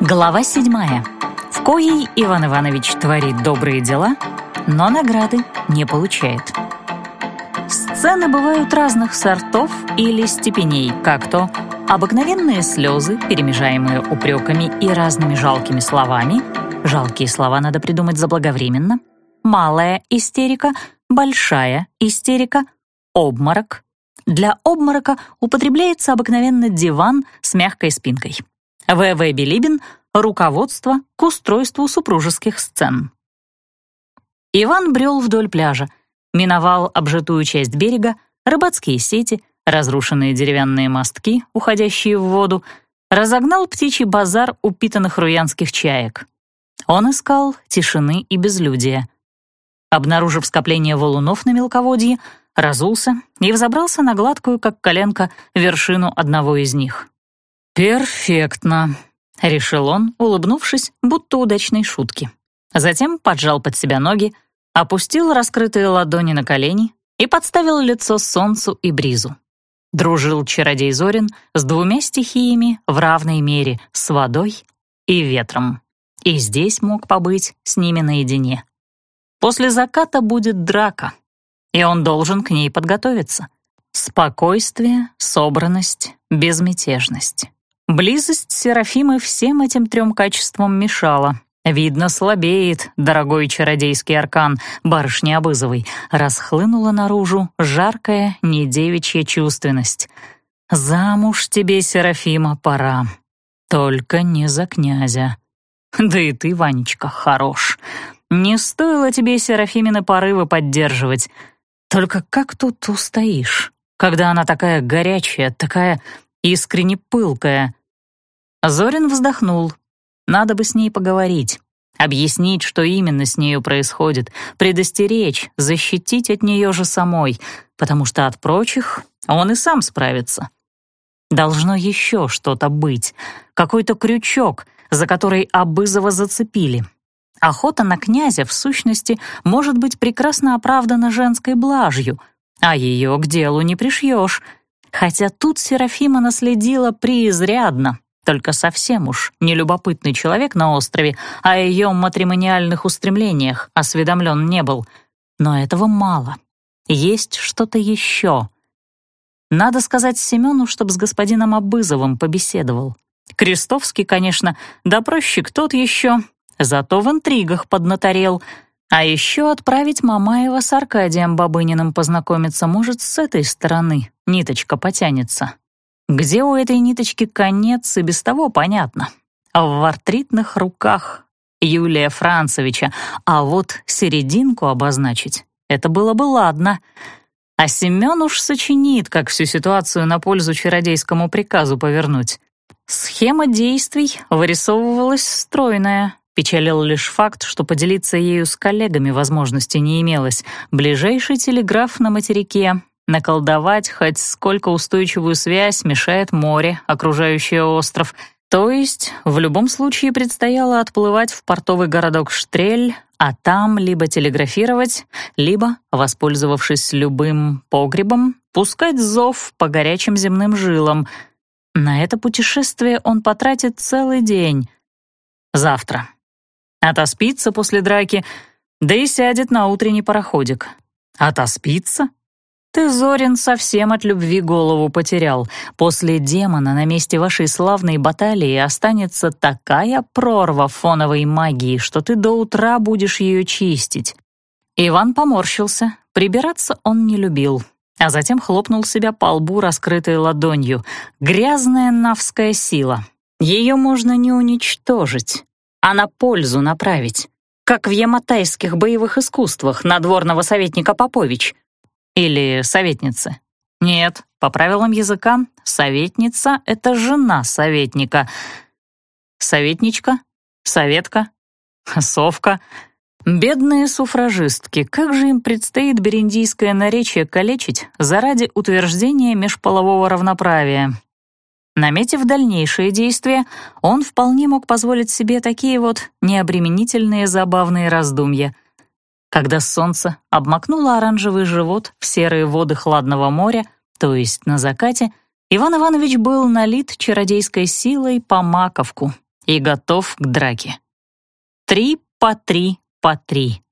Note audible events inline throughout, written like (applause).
Глава седьмая, в коей Иван Иванович творит добрые дела, но награды не получает. Сцены бывают разных сортов или степеней, как то обыкновенные слезы, перемежаемые упреками и разными жалкими словами, жалкие слова надо придумать заблаговременно, малая истерика, большая истерика, обморок. Для обморока употребляется обыкновенно диван с мягкой спинкой. В.В. Билибин «Руководство к устройству супружеских сцен». Иван брел вдоль пляжа, миновал обжитую часть берега, рыбацкие сети, разрушенные деревянные мостки, уходящие в воду, разогнал птичий базар упитанных руянских чаек. Он искал тишины и безлюдия. Обнаружив скопление валунов на мелководье, разулся и взобрался на гладкую, как коленка, вершину одного из них. «Перфектно», — решил он, улыбнувшись, будто удачной шутки. Затем поджал под себя ноги, опустил раскрытые ладони на колени и подставил лицо солнцу и бризу. Дружил чародей Зорин с двумя стихиями в равной мере — с водой и ветром. И здесь мог побыть с ними наедине. После заката будет драка, и он должен к ней подготовиться. Спокойствие, собранность, безмятежность. Близость Серафимы всем этим трем качествам мешала. Видно, слабеет дорогой чародейский аркан барышни Обызовой. Расхлынула наружу жаркая недевичья чувственность. «Замуж тебе, Серафима, пора. Только не за князя. Да и ты, Ванечка, хорош. Не стоило тебе Серафимины порывы поддерживать. Только как тут устоишь, когда она такая горячая, такая искренне пылкая?» Зорин вздохнул. Надо бы с ней поговорить, объяснить, что именно с нею происходит, предостеречь, защитить от нее же самой, потому что от прочих он и сам справится. Должно еще что-то быть, какой-то крючок, за который Абызова зацепили. Охота на князя, в сущности, может быть прекрасно оправдана женской блажью, а ее к делу не пришьешь. Хотя тут Серафима наследила преизрядно, только совсем уж нелюбопытный человек на острове о ее матримониальных устремлениях осведомлен не был. Но этого мало. Есть что-то еще. Надо сказать Семену, чтоб с господином Абызовым побеседовал. Крестовский, конечно, допросчик тот еще, зато в интригах поднаторел. А еще отправить Мамаева с Аркадием Бабыниным познакомиться может с этой стороны, ниточка потянется. Где у этой ниточки конец, и без того понятно. В артритных руках Юлия Францевича, а вот серединку обозначить — это было бы ладно. А Семен уж сочинит, как всю ситуацию на пользу чародейскому приказу повернуть. Схема действий вырисовывалась стройная. Печалил лишь факт, что поделиться ею с коллегами возможности не имелось. Ближайший телеграф на материке, Наколдовать хоть сколько устойчивую связь мешает море, окружающее остров. То есть в любом случае предстояло отплывать в портовый городок Штрель, а там либо телеграфировать, либо, воспользовавшись любым погребом, пускать зов по горячим земным жилам. На это путешествие он потратит целый день. Завтра. Отоспится после драки, да и сядет на утренний пароходик. Отоспится? Ты, Зорин, совсем от любви голову потерял. После демона на месте вашей славной баталии останется такая прорва фоновой магии, что ты до утра будешь ее чистить». Иван поморщился. Прибираться он не любил, а затем хлопнул себя по лбу раскрытой ладонью. Грязная навская сила. Ее можно не уничтожить, а на пользу направить. Как в яматайских боевых искусствах надворного советника Попович — или советницы? Нет, по правилам языка, советница — это жена советника. Советничка? Советка? Совка? Бедные суфражистки, как же им предстоит бериндийское наречие калечить заради утверждения межполового равноправия? Наметив дальнейшие действия, он вполне мог позволить себе такие вот необременительные забавные раздумья — когда солнце обмакнуло оранжевый живот в серые воды хладного моря, то есть на закате, Иван Иванович был налит чародейской силой по маковку и готов к драке. Три по три по три.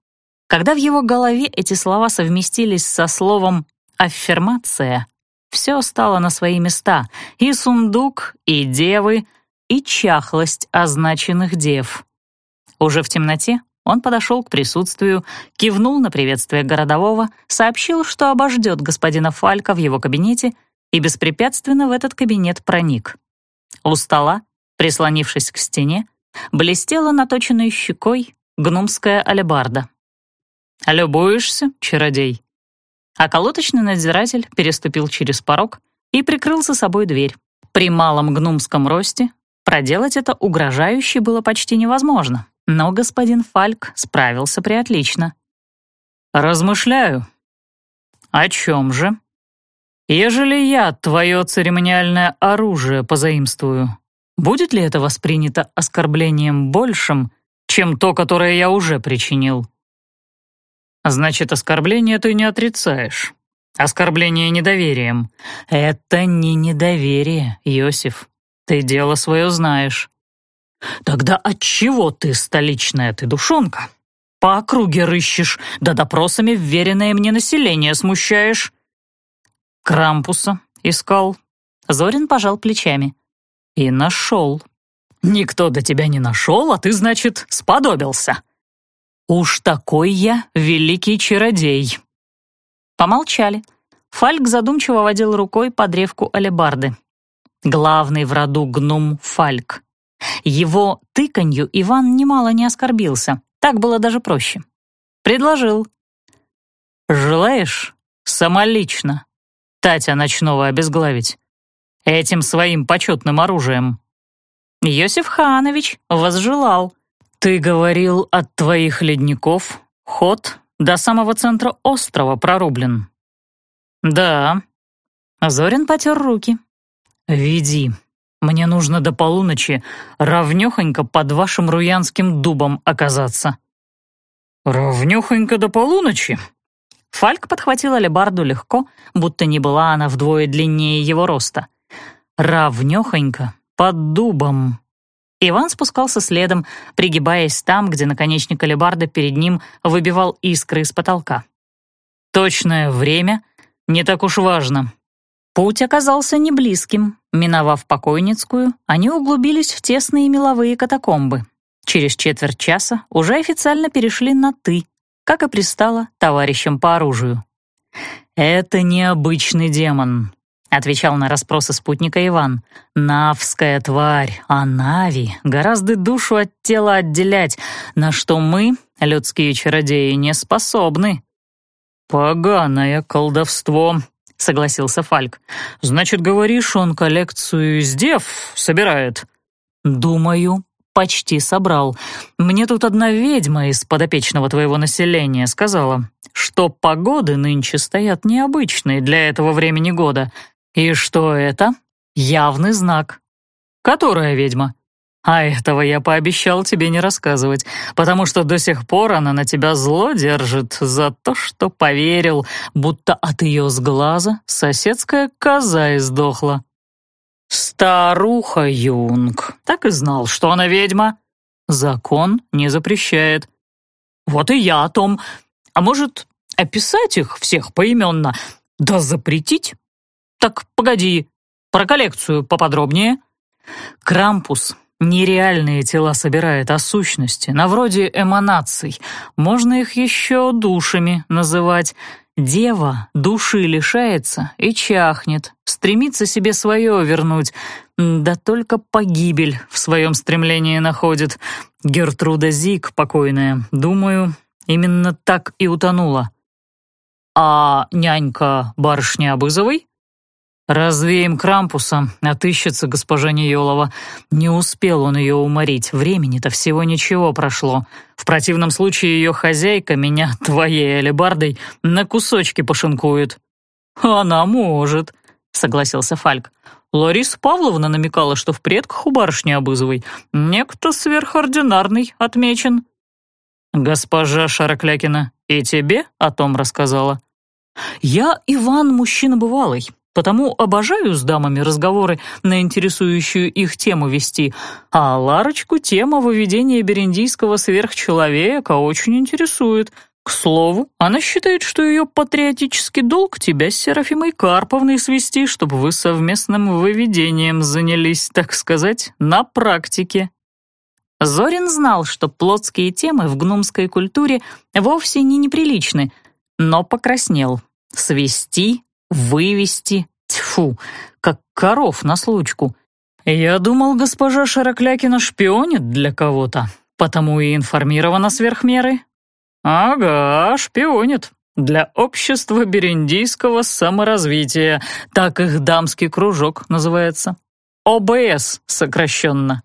Когда в его голове эти слова совместились со словом «аффирмация», все стало на свои места — и сундук, и девы, и чахлость означенных дев. Уже в темноте он подошел к присутствию, кивнул на приветствие городового, сообщил, что обождет господина Фалька в его кабинете и беспрепятственно в этот кабинет проник. У стола, прислонившись к стене, блестела наточенной щекой гнумская алебарда. «Любуешься, чародей?» А колоточный надзиратель переступил через порог и прикрыл за собой дверь. При малом гнумском росте проделать это угрожающе было почти невозможно, но господин Фальк справился приотлично. «Размышляю. О чем же? Ежели я твое церемониальное оружие позаимствую, будет ли это воспринято оскорблением большим, чем то, которое я уже причинил?» Значит, оскорбление ты не отрицаешь. Оскорбление недоверием. Это не недоверие, Йосиф. Ты дело свое знаешь. Тогда отчего ты, столичная ты душонка, по округе рыщешь, да допросами вверенное мне население смущаешь? Крампуса искал. Зорин пожал плечами. И нашел. Никто до тебя не нашел, а ты, значит, сподобился. «Уж такой я великий чародей!» Помолчали. Фальк задумчиво водил рукой по древку алебарды. Главный в роду гном Фальк. Его тыканью Иван немало не оскорбился. Так было даже проще. Предложил. «Желаешь самолично Татя ночного обезглавить? Этим своим почетным оружием?» Йосиф Ханович возжелал. «Ты говорил, от твоих ледников ход до самого центра острова прорублен». «Да». Зорин потер руки. «Веди. Мне нужно до полуночи равнёхонько под вашим руянским дубом оказаться». «Равнёхонько до полуночи?» Фальк подхватил алебарду легко, будто не была она вдвое длиннее его роста. «Равнёхонько под дубом». Иван спускался следом, пригибаясь там, где наконечник алебарда перед ним выбивал искры из потолка. Точное время не так уж важно. Путь оказался не близким. Миновав покойницкую, они углубились в тесные меловые катакомбы. Через четверть часа уже официально перешли на «ты», как и пристало товарищам по оружию. «Это необычный демон», — отвечал на расспросы спутника Иван. «Навская тварь, а Нави гораздо душу от тела отделять, на что мы, людские чародеи, не способны». «Поганое колдовство», — согласился Фальк. «Значит, говоришь, он коллекцию из дев собирает?» «Думаю, почти собрал. Мне тут одна ведьма из подопечного твоего населения сказала, что погоды нынче стоят необычные для этого времени года, «И что это?» «Явный знак». «Которая ведьма?» «А этого я пообещал тебе не рассказывать, потому что до сих пор она на тебя зло держит за то, что поверил, будто от ее сглаза соседская коза издохла». «Старуха Юнг, так и знал, что она ведьма. Закон не запрещает». «Вот и я о том. А может, описать их всех поименно, да запретить?» Так погоди, про коллекцию поподробнее. Крампус нереальные тела собирает, а сущности, на вроде эманаций. Можно их еще душами называть. Дева души лишается и чахнет, стремится себе свое вернуть, да только погибель в своем стремлении находит. Гертруда Зик, покойная, думаю, именно так и утонула. А нянька барышня Абызовой? «Развеем Крампуса, отыщется госпожа Неелова. Не успел он ее уморить, времени-то всего ничего прошло. В противном случае ее хозяйка меня (laughs) твоей алебардой на кусочки пошинкует». «Она может», — согласился Фальк. Лариса Павловна намекала, что в предках у барышни Обызовой некто сверхординарный отмечен. «Госпожа Шароклякина и тебе о том рассказала?» «Я, Иван, мужчина бывалый. Потому обожаю с дамами разговоры на интересующую их тему вести, а Ларочку тема выведения бериндийского сверхчеловека очень интересует. К слову, она считает, что ее патриотический долг тебя с Серафимой Карповной свести, чтобы вы совместным выведением занялись, так сказать, на практике. Зорин знал, что плотские темы в гномской культуре вовсе не неприличны, но покраснел. Свести, вывести, тьфу, как коров на случку. Я думал, госпожа Широклякина шпионит для кого-то, потому и информирована сверх меры. Ага, шпионит. Для общества бериндийского саморазвития, так их дамский кружок называется. ОБС сокращенно.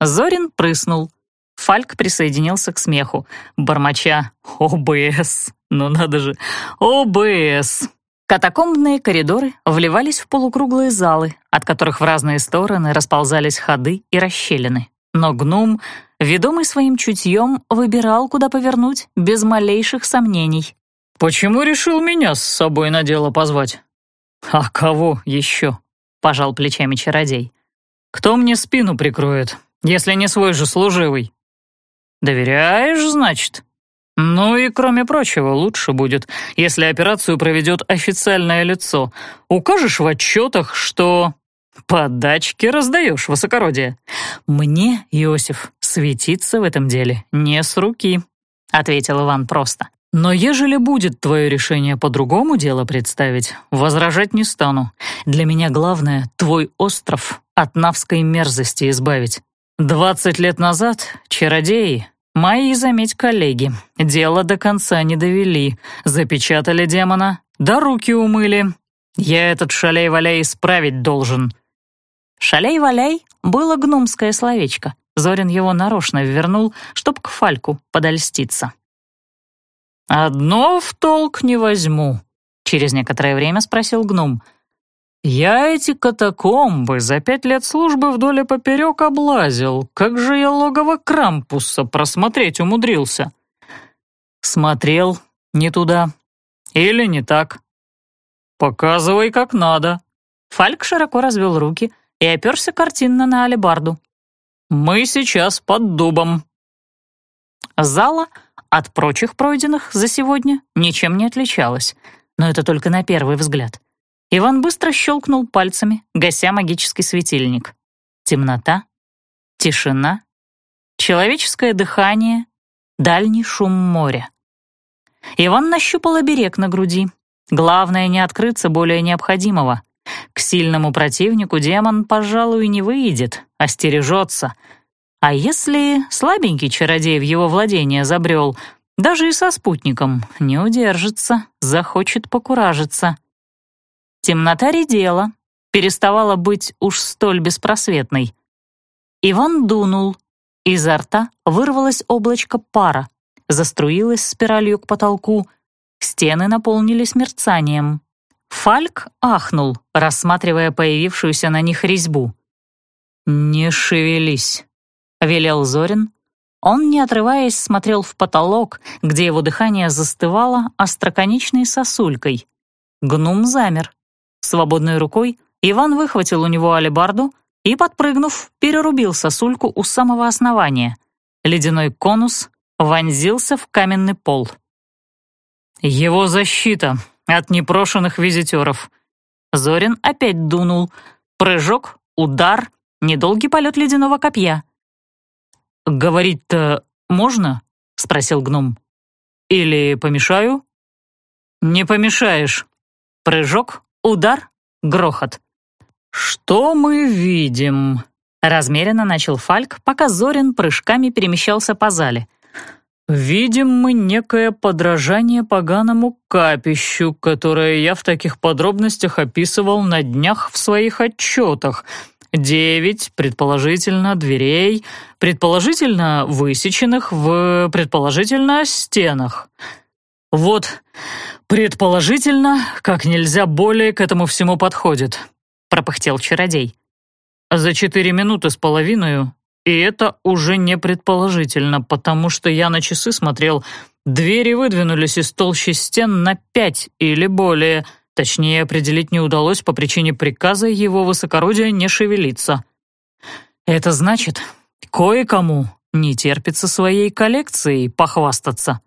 Зорин прыснул. Фальк присоединился к смеху, бормоча «ОБС! Ну надо же! ОБС!» Катакомбные коридоры вливались в полукруглые залы, от которых в разные стороны расползались ходы и расщелины. Но гном, ведомый своим чутьем, выбирал, куда повернуть, без малейших сомнений. «Почему решил меня с собой на дело позвать?» «А кого еще?» — пожал плечами чародей. «Кто мне спину прикроет? если не свой же служивый. Доверяешь, значит? Ну и кроме прочего, лучше будет, если операцию проведет официальное лицо. Укажешь в отчетах, что подачки раздаешь, высокородие. Мне, Иосиф, светиться в этом деле не с руки, ответил Иван просто. Но ежели будет твое решение по-другому дело представить, возражать не стану. Для меня главное — твой остров от навской мерзости избавить. Двадцать лет назад чародеи, мои, заметь, коллеги, дело до конца не довели, запечатали демона, да руки умыли. Я этот шалей-валяй исправить должен». «Шалей-валяй» было гномское словечко. Зорин его нарочно вернул, чтоб к Фальку подольститься. «Одно в толк не возьму», — через некоторое время спросил гном — «Я эти катакомбы за пять лет службы вдоль и поперек облазил. Как же я логово Крампуса просмотреть умудрился?» «Смотрел не туда. Или не так?» «Показывай, как надо». Фальк широко развел руки и оперся картинно на алебарду. «Мы сейчас под дубом». Зала от прочих пройденных за сегодня ничем не отличалась, но это только на первый взгляд — Иван быстро щелкнул пальцами, гася магический светильник. Темнота, тишина, человеческое дыхание, дальний шум моря. Иван нащупал оберег на груди. Главное не открыться более необходимого. К сильному противнику демон, пожалуй, не выйдет, остережется. А если слабенький чародей в его владение забрел, даже и со спутником не удержится, захочет покуражиться — Темнота редела, переставала быть уж столь беспросветной. Иван дунул. Изо рта вырвалось облачко пара, заструилось спиралью к потолку, стены наполнились мерцанием. Фальк ахнул, рассматривая появившуюся на них резьбу. «Не шевелись», — велел Зорин. Он, не отрываясь, смотрел в потолок, где его дыхание застывало остроконечной сосулькой. Гнум замер. Свободной рукой Иван выхватил у него алебарду и, подпрыгнув, перерубил сосульку у самого основания. Ледяной конус вонзился в каменный пол. «Его защита от непрошенных визитеров». Зорин опять дунул. Прыжок, удар, недолгий полет ледяного копья. «Говорить-то можно?» — спросил гном. «Или помешаю?» «Не помешаешь». Прыжок, Удар, грохот. «Что мы видим?» — размеренно начал Фальк, пока Зорин прыжками перемещался по зале. «Видим мы некое подражание поганому капищу, которое я в таких подробностях описывал на днях в своих отчетах. Девять, предположительно, дверей, предположительно, высеченных в, предположительно, стенах. Вот «Предположительно, как нельзя более к этому всему подходит», — пропыхтел чародей. «За четыре минуты с половиной, и это уже не предположительно, потому что я на часы смотрел, двери выдвинулись из толщи стен на пять или более, Точнее, определить не удалось по причине приказа его высокородия не шевелиться. Это значит, кое-кому не терпится своей коллекцией похвастаться.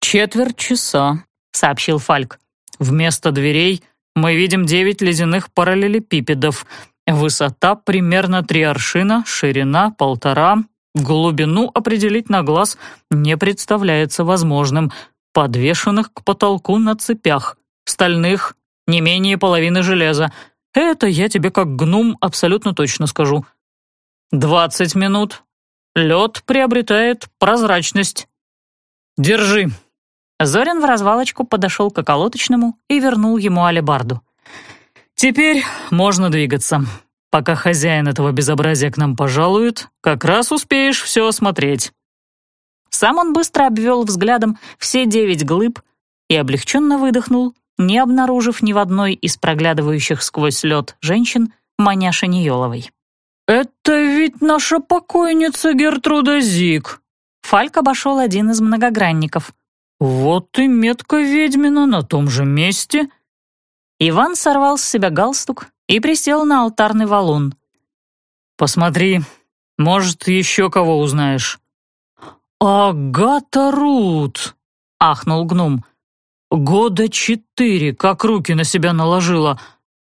«Четверть часа», — сообщил Фальк. «Вместо дверей мы видим девять ледяных параллелепипедов. Высота примерно три аршина, ширина полтора. Глубину определить на глаз не представляется возможным. Подвешенных к потолку на цепях. Стальных не менее половины железа. Это я тебе как гном абсолютно точно скажу. Двадцать минут. Лед приобретает прозрачность. Держи. Зорин в развалочку подошел к околоточному и вернул ему алебарду. «Теперь можно двигаться. Пока хозяин этого безобразия к нам пожалует, как раз успеешь все осмотреть». Сам он быстро обвел взглядом все девять глыб и облегченно выдохнул, не обнаружив ни в одной из проглядывающих сквозь лед женщин маняши Ниеловой. «Это ведь наша покойница Гертруда Зик!» Фальк обошел один из многогранников. «Вот и метка ведьмина на том же месте!» Иван сорвал с себя галстук и присел на алтарный валун. «Посмотри, может, еще кого узнаешь». «Агата Рут!» — ахнул гном. «Года четыре, как руки на себя наложила.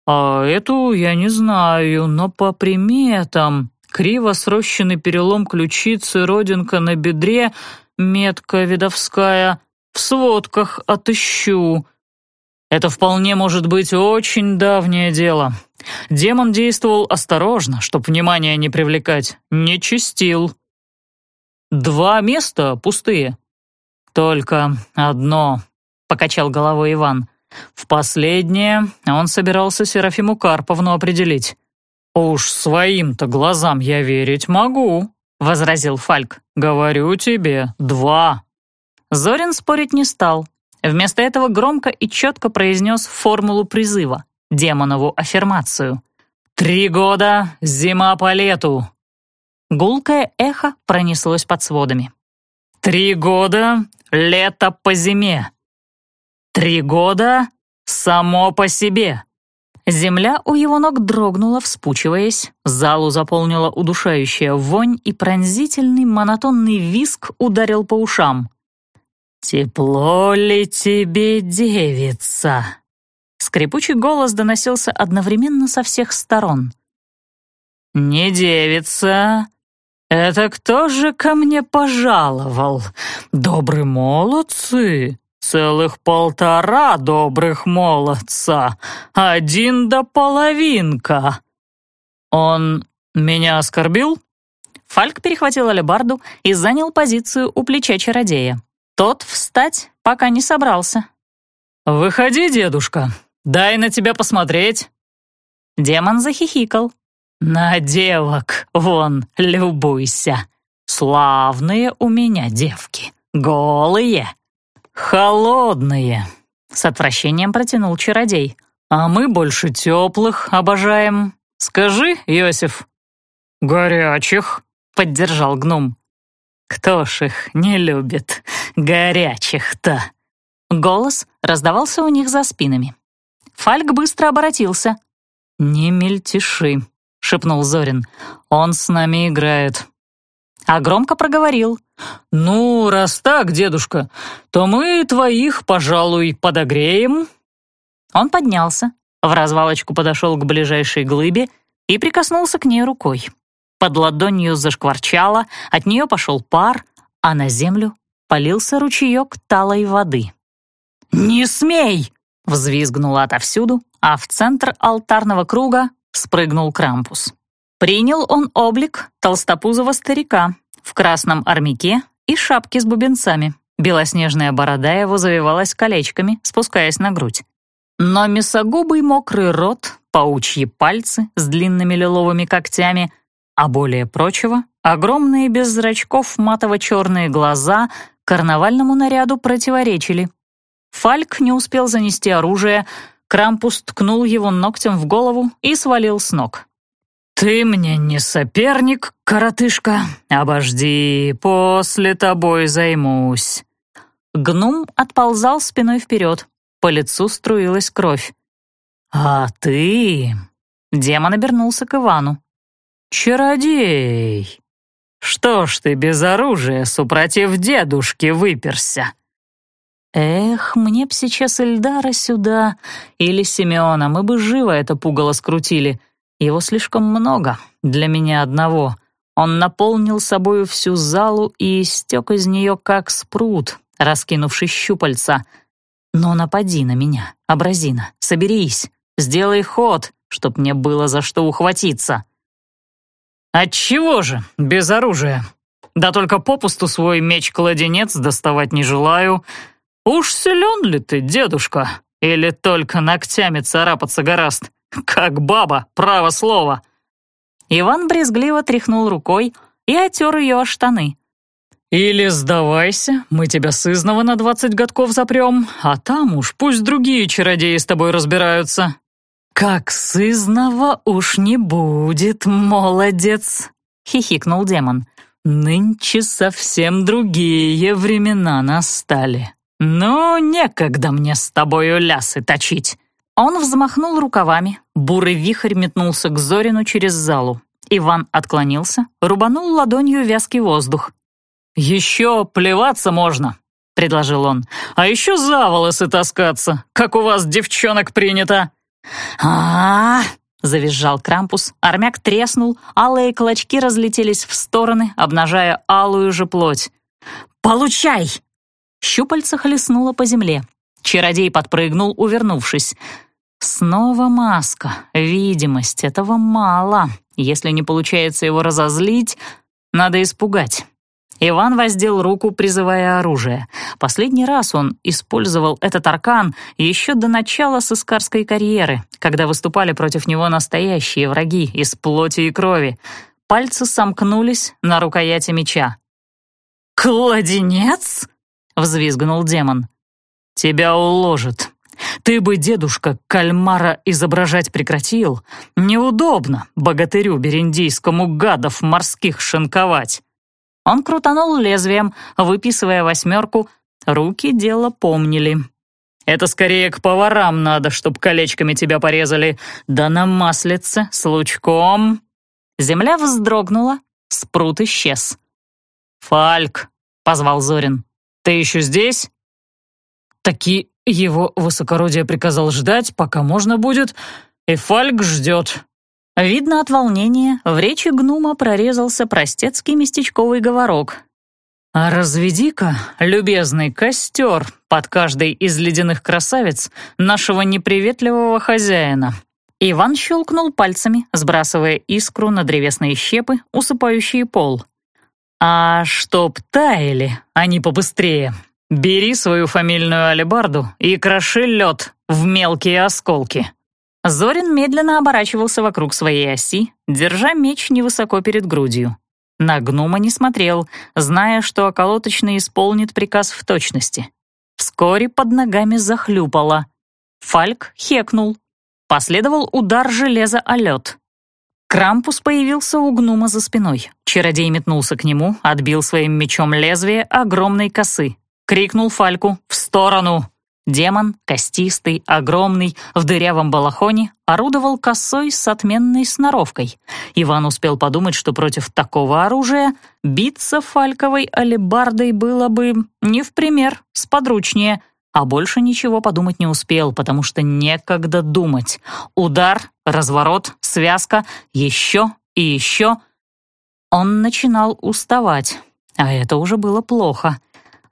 А эту я не знаю, но по приметам. Криво срощенный перелом ключицы, родинка на бедре, метка видовская. В сводках отыщу». Это вполне может быть очень давнее дело. Демон действовал осторожно, чтоб внимание не привлекать, не чистил. Два места пустые. Только одно, — покачал головой Иван. В последнее он собирался Серафиму Карповну определить. «Уж своим-то глазам я верить могу», — возразил Фальк. «Говорю тебе, два». Зорин спорить не стал, Вместо этого громко и четко произнес формулу призыва, демонову аффирмацию. «Три года, зима по лету!» Гулкое эхо пронеслось под сводами. «Три года, лето по зиме!» «Три года, само по себе!» Земля у его ног дрогнула, вспучиваясь, залу заполнила удушающая вонь, и пронзительный монотонный виск ударил по ушам. «Тепло ли тебе, девица?» Скрипучий голос доносился одновременно со всех сторон. «Не девица. Это кто же ко мне пожаловал? Добрые молодцы. Целых полтора добрых молодца. Один до половинка. Он меня оскорбил?» Фальк перехватил алебарду и занял позицию у плеча чародея. Тот встать пока не собрался. «Выходи, дедушка, дай на тебя посмотреть». Демон захихикал. «На девок, вон, любуйся. Славные у меня девки, голые, холодные». С отвращением протянул чародей. «А мы больше теплых обожаем. Скажи, Иосиф». «Горячих», — поддержал гном. «Кто ж их не любит, горячих-то?» Голос раздавался у них за спинами. Фальк быстро обратился. «Не мельтеши», — шепнул Зорин. «Он с нами играет». А громко проговорил. «Ну, раз так, дедушка, то мы твоих, пожалуй, подогреем». Он поднялся, в развалочку подошел к ближайшей глыбе и прикоснулся к ней рукой. Под ладонью зашкварчало, от нее пошел пар, а на землю полился ручеек талой воды. «Не смей!» — взвизгнула отовсюду, а в центр алтарного круга спрыгнул Крампус. Принял он облик толстопузого старика в красном армяке и шапке с бубенцами. Белоснежная борода его завивалась колечками, спускаясь на грудь. Но мясогубый мокрый рот, паучьи пальцы с длинными лиловыми когтями а более прочего, огромные без зрачков матово-черные глаза карнавальному наряду противоречили. Фальк не успел занести оружие, Крампус ткнул его ногтем в голову и свалил с ног. «Ты мне не соперник, коротышка. Обожди, после тобой займусь». Гнум отползал спиной вперед, по лицу струилась кровь. «А ты...» Демон обернулся к Ивану. «Чародей! Что ж ты без оружия, супротив дедушки, выперся?» Эх, мне б сейчас Эльдара сюда или Симеона, мы бы живо это пугало скрутили. Его слишком много для меня одного. Он наполнил собою всю залу и истек из нее, как спрут, раскинувший щупальца. Но напади на меня, Абразина, соберись, сделай ход, чтоб мне было за что ухватиться. Отчего же, без оружия? Да только попусту свой меч-кладенец доставать не желаю, «Уж силен ли ты, дедушка? Или только ногтями царапаться гораст? Как баба, право слово!» Иван брезгливо тряхнул рукой и отер ее о штаны. «Или сдавайся, мы тебя сызнова на двадцать годков запрем, а там уж пусть другие чародеи с тобой разбираются». «Как сызнова уж не будет, молодец!» — хихикнул демон. «Нынче совсем другие времена настали». «Ну, некогда мне с тобою лясы точить!» Он взмахнул рукавами, бурый вихрь метнулся к Зорину через залу. Иван отклонился, рубанул ладонью вязкий воздух. «Еще плеваться можно», — предложил он. «А еще за волосы таскаться, как у вас, девчонок, принято». А, -а, -а завизжал Крампус, армяк треснул, алые клочки разлетелись в стороны, обнажая алую же плоть. «Получай!» Щупальца хлестнуло по земле. Чародей подпрыгнул, увернувшись. Снова маска. Видимость этого мало. Если не получается его разозлить, надо испугать. Иван воздел руку, призывая оружие. Последний раз он использовал этот аркан еще до начала сыскарской карьеры, когда выступали против него настоящие враги из плоти и крови. Пальцы сомкнулись на рукояти меча. «Кладенец?» взвизгнул демон. «Тебя уложат. Ты бы, дедушка, кальмара изображать прекратил. Неудобно богатырю бериндийскому гадов морских шинковать». Он крутанул лезвием, выписывая восьмерку. Руки дело помнили. «Это скорее к поварам надо, чтоб колечками тебя порезали. Да на маслице, с лучком». Земля вздрогнула, спрут исчез. «Фальк», — позвал Зорин. Ты еще здесь?» Таки его высокородие приказал ждать, пока можно будет, и Фальк ждет. Видно от волнения, в речи гнума прорезался простецкий местечковый говорок. «А разведи-ка, любезный, костер под каждой из ледяных красавиц нашего неприветливого хозяина». Иван щелкнул пальцами, сбрасывая искру на древесные щепы, усыпающие пол. «А чтоб таяли, они побыстрее. Бери свою фамильную алебарду и кроши лед в мелкие осколки». Зорин медленно оборачивался вокруг своей оси, держа меч невысоко перед грудью. На гнома не смотрел, зная, что околоточный исполнит приказ в точности. Вскоре под ногами захлюпало. Фальк хекнул. Последовал удар железа о лед. Крампус появился у гнума за спиной. Чародей метнулся к нему, отбил своим мечом лезвие огромной косы. Крикнул Фальку «В сторону!». Демон, костистый, огромный, в дырявом балахоне, орудовал косой с отменной сноровкой. Иван успел подумать, что против такого оружия биться фальковой алебардой было бы не в пример, сподручнее, а больше ничего подумать не успел, потому что некогда думать. Удар, разворот, связка, еще и еще. Он начинал уставать, а это уже было плохо.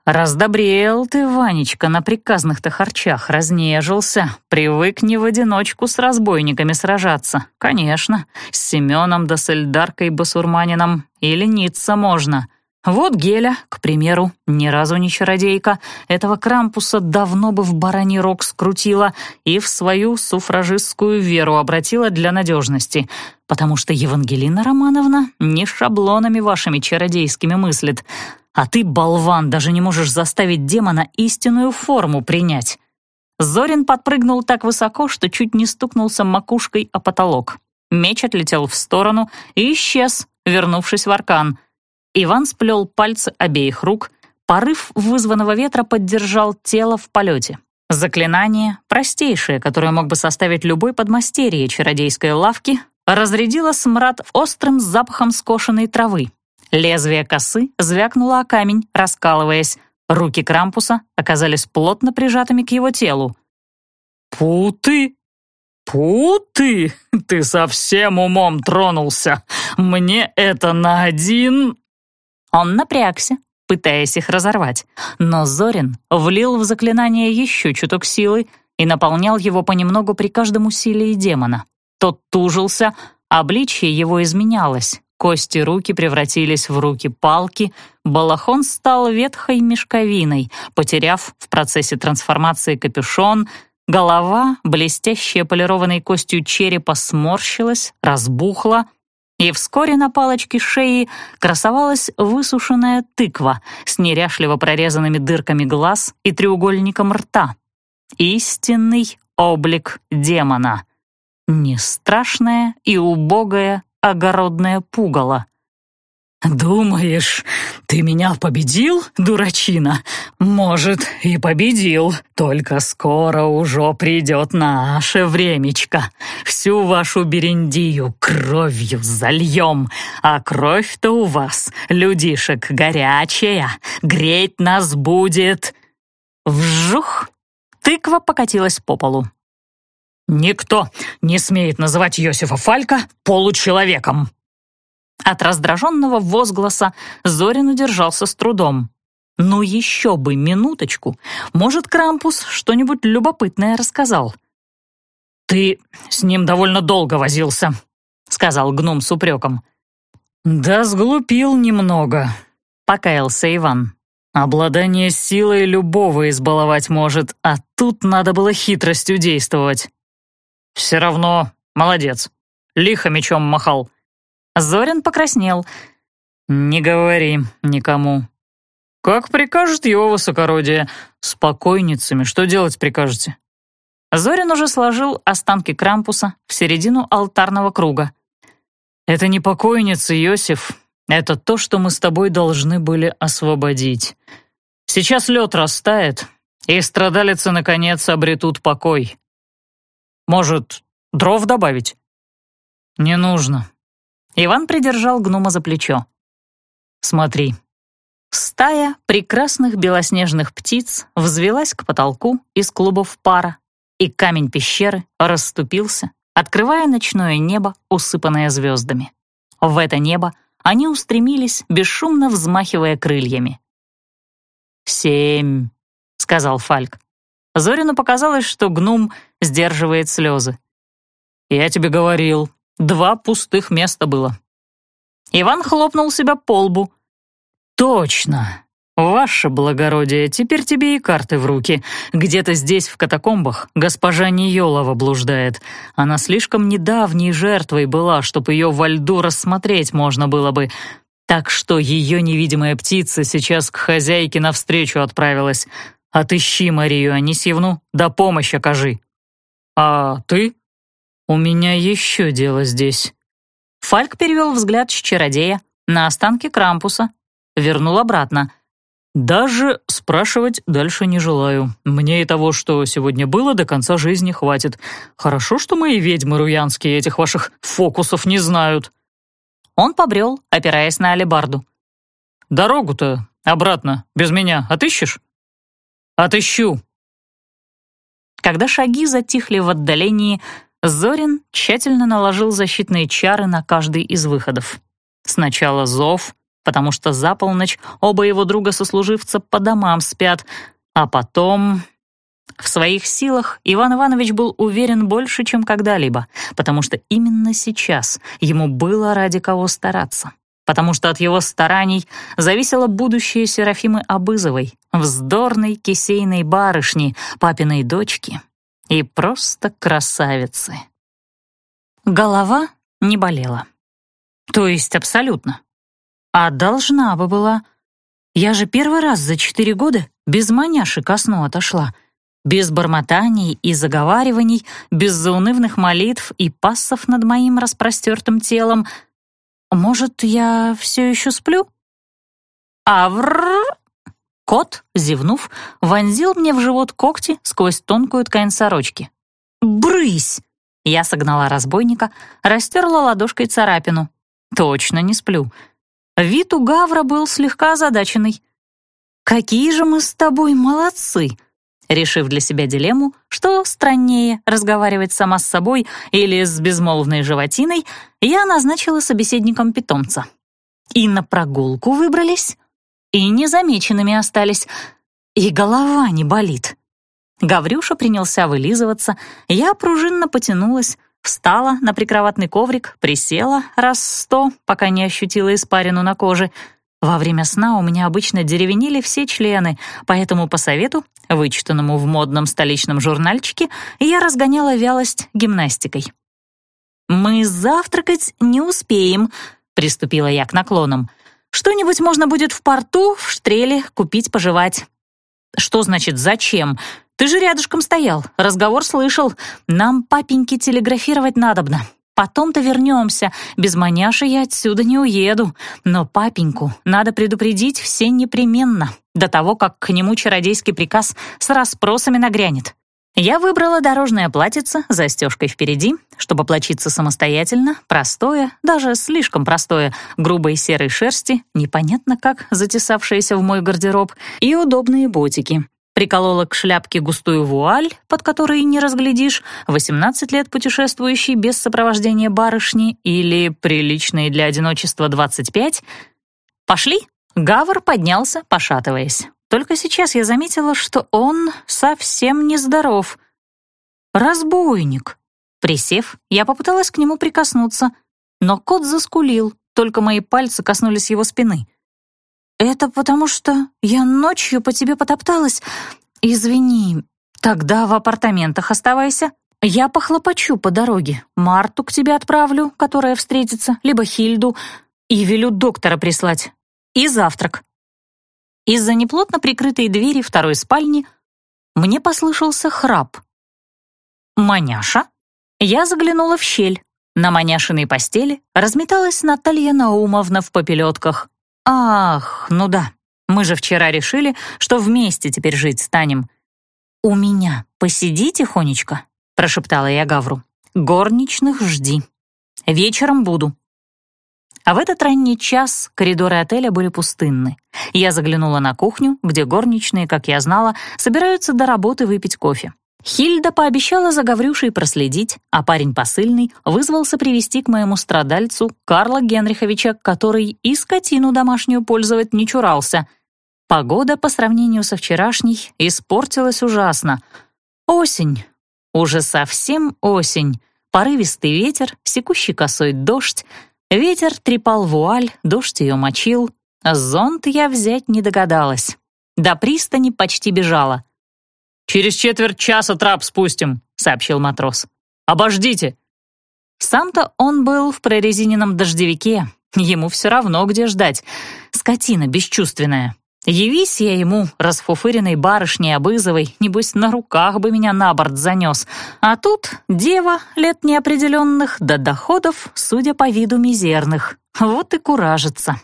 Раздобрел ты, Ванечка, на приказных-то харчах, разнежился, привык не в одиночку с разбойниками сражаться. Конечно, с Семеном да с Эльдаркой Басурманином и лениться можно — вот Геля, к примеру, ни разу не чародейка, этого Крампуса давно бы в бараний рог скрутила и в свою суфражистскую веру обратила для надежности, потому что Евангелина Романовна не шаблонами вашими чародейскими мыслит, а ты, болван, даже не можешь заставить демона истинную форму принять. Зорин подпрыгнул так высоко, что чуть не стукнулся макушкой о потолок. Меч отлетел в сторону и исчез, вернувшись в аркан — Иван сплел пальцы обеих рук, порыв вызванного ветра поддержал тело в полете. Заклинание, простейшее, которое мог бы составить любой подмастерье чародейской лавки, разрядило смрад острым запахом скошенной травы. Лезвие косы звякнуло о камень, раскалываясь. Руки Крампуса оказались плотно прижатыми к его телу. «Путы! Путы! Ты совсем умом тронулся! Мне это на один...» Он напрягся, пытаясь их разорвать, но Зорин влил в заклинание еще чуток силы и наполнял его понемногу при каждом усилии демона. Тот тужился, обличье его изменялось, кости руки превратились в руки-палки, балахон стал ветхой мешковиной, потеряв в процессе трансформации капюшон, голова, блестящая полированной костью черепа, сморщилась, разбухла — и вскоре на палочке шеи красовалась высушенная тыква с неряшливо прорезанными дырками глаз и треугольником рта. Истинный облик демона. Не страшное и убогое огородное пугало — «Думаешь, ты меня победил, дурачина? Может, и победил, только скоро уже придет наше времечко. Всю вашу берендию кровью зальем, а кровь-то у вас, людишек, горячая, греть нас будет...» Вжух! Тыква покатилась по полу. «Никто не смеет называть Йосифа Фалька получеловеком!» От раздраженного возгласа Зорин удержался с трудом. Ну еще бы минуточку. Может, Крампус что-нибудь любопытное рассказал. «Ты с ним довольно долго возился», — сказал гном с упреком. «Да сглупил немного», — покаялся Иван. «Обладание силой любого избаловать может, а тут надо было хитростью действовать». «Все равно молодец. Лихо мечом махал. Зорин покраснел. «Не говори никому». «Как прикажет его высокородие. С покойницами что делать прикажете?» Зорин уже сложил останки Крампуса в середину алтарного круга. «Это не покойница, Иосиф. Это то, что мы с тобой должны были освободить. Сейчас лед растает, и страдалицы, наконец, обретут покой. Может, дров добавить?» «Не нужно. Иван придержал гнома за плечо. «Смотри». Стая прекрасных белоснежных птиц взвелась к потолку из клубов пара, и камень пещеры расступился, открывая ночное небо, усыпанное звездами. В это небо они устремились, бесшумно взмахивая крыльями. «Семь», — сказал Фальк. Зорину показалось, что гном сдерживает слезы. «Я тебе говорил, Два пустых места было. Иван хлопнул себя по лбу. «Точно! Ваше благородие, теперь тебе и карты в руки. Где-то здесь, в катакомбах, госпожа Ниелова блуждает. Она слишком недавней жертвой была, чтобы ее во льду рассмотреть можно было бы. Так что ее невидимая птица сейчас к хозяйке навстречу отправилась. Отыщи Марию Анисьевну, да помощь окажи. А ты «У меня еще дело здесь». Фальк перевел взгляд с чародея на останки Крампуса, вернул обратно. «Даже спрашивать дальше не желаю. Мне и того, что сегодня было, до конца жизни хватит. Хорошо, что мои ведьмы руянские этих ваших фокусов не знают». Он побрел, опираясь на алебарду. «Дорогу-то обратно без меня отыщешь?» «Отыщу». Когда шаги затихли в отдалении, Зорин тщательно наложил защитные чары на каждый из выходов. Сначала зов, потому что за полночь оба его друга-сослуживца по домам спят, а потом... В своих силах Иван Иванович был уверен больше, чем когда-либо, потому что именно сейчас ему было ради кого стараться, потому что от его стараний зависело будущее Серафимы Абызовой, вздорной кисейной барышни, папиной дочки, и просто красавицы. Голова не болела. То есть абсолютно. А должна бы была. Я же первый раз за четыре года без маняши ко сну отошла. Без бормотаний и заговариваний, без заунывных молитв и пассов над моим распростертым телом. Может, я все еще сплю? Авр! Кот, зевнув, вонзил мне в живот когти сквозь тонкую ткань сорочки. «Брысь!» Я согнала разбойника, растерла ладошкой царапину. «Точно не сплю». Вид у Гавра был слегка озадаченный. «Какие же мы с тобой молодцы!» Решив для себя дилемму, что страннее разговаривать сама с собой или с безмолвной животиной, я назначила собеседником питомца. И на прогулку выбрались, и незамеченными остались, и голова не болит. Гаврюша принялся вылизываться, я пружинно потянулась, встала на прикроватный коврик, присела раз сто, пока не ощутила испарину на коже — во время сна у меня обычно деревенели все члены, поэтому по совету, вычитанному в модном столичном журнальчике, я разгоняла вялость гимнастикой. «Мы завтракать не успеем», — приступила я к наклонам. «Что-нибудь можно будет в порту, в штреле, купить пожевать». «Что значит «зачем»? Ты же рядышком стоял, разговор слышал. Нам папеньке телеграфировать надобно. Потом-то вернемся. Без маняши я отсюда не уеду. Но папеньку надо предупредить все непременно, до того, как к нему чародейский приказ с расспросами нагрянет. Я выбрала дорожное платьице с застежкой впереди, чтобы плачиться самостоятельно, простое, даже слишком простое, грубой серой шерсти, непонятно как затесавшееся в мой гардероб, и удобные ботики приколола к шляпке густую вуаль, под которой не разглядишь, 18 лет путешествующий без сопровождения барышни или приличные для одиночества 25. «Пошли?» Гавр поднялся, пошатываясь. Только сейчас я заметила, что он совсем нездоров. «Разбойник!» Присев, я попыталась к нему прикоснуться, но кот заскулил, только мои пальцы коснулись его спины — «Это потому что я ночью по тебе потопталась? Извини, тогда в апартаментах оставайся. Я похлопочу по дороге. Марту к тебе отправлю, которая встретится, либо Хильду, и велю доктора прислать. И завтрак». Из-за неплотно прикрытой двери второй спальни мне послышался храп. «Маняша?» Я заглянула в щель. На маняшиной постели разметалась Наталья Наумовна в попелетках. «Ах, ну да, мы же вчера решили, что вместе теперь жить станем». «У меня посиди тихонечко», — прошептала я Гавру. «Горничных жди. Вечером буду». А в этот ранний час коридоры отеля были пустынны. Я заглянула на кухню, где горничные, как я знала, собираются до работы выпить кофе. Хильда пообещала за Гаврюшей проследить, а парень посыльный вызвался привести к моему страдальцу Карла Генриховича, который и скотину домашнюю пользовать не чурался. Погода по сравнению со вчерашней испортилась ужасно. Осень. Уже совсем осень. Порывистый ветер, секущий косой дождь. Ветер трепал вуаль, дождь ее мочил. Зонт я взять не догадалась. До пристани почти бежала. «Через четверть часа трап спустим», — сообщил матрос. «Обождите». Сам-то он был в прорезиненном дождевике. Ему все равно, где ждать. Скотина бесчувственная. Явись я ему, расфуфыренной барышней Обызовой, небось, на руках бы меня на борт занес. А тут дева лет неопределенных, до доходов, судя по виду, мизерных. Вот и куражится.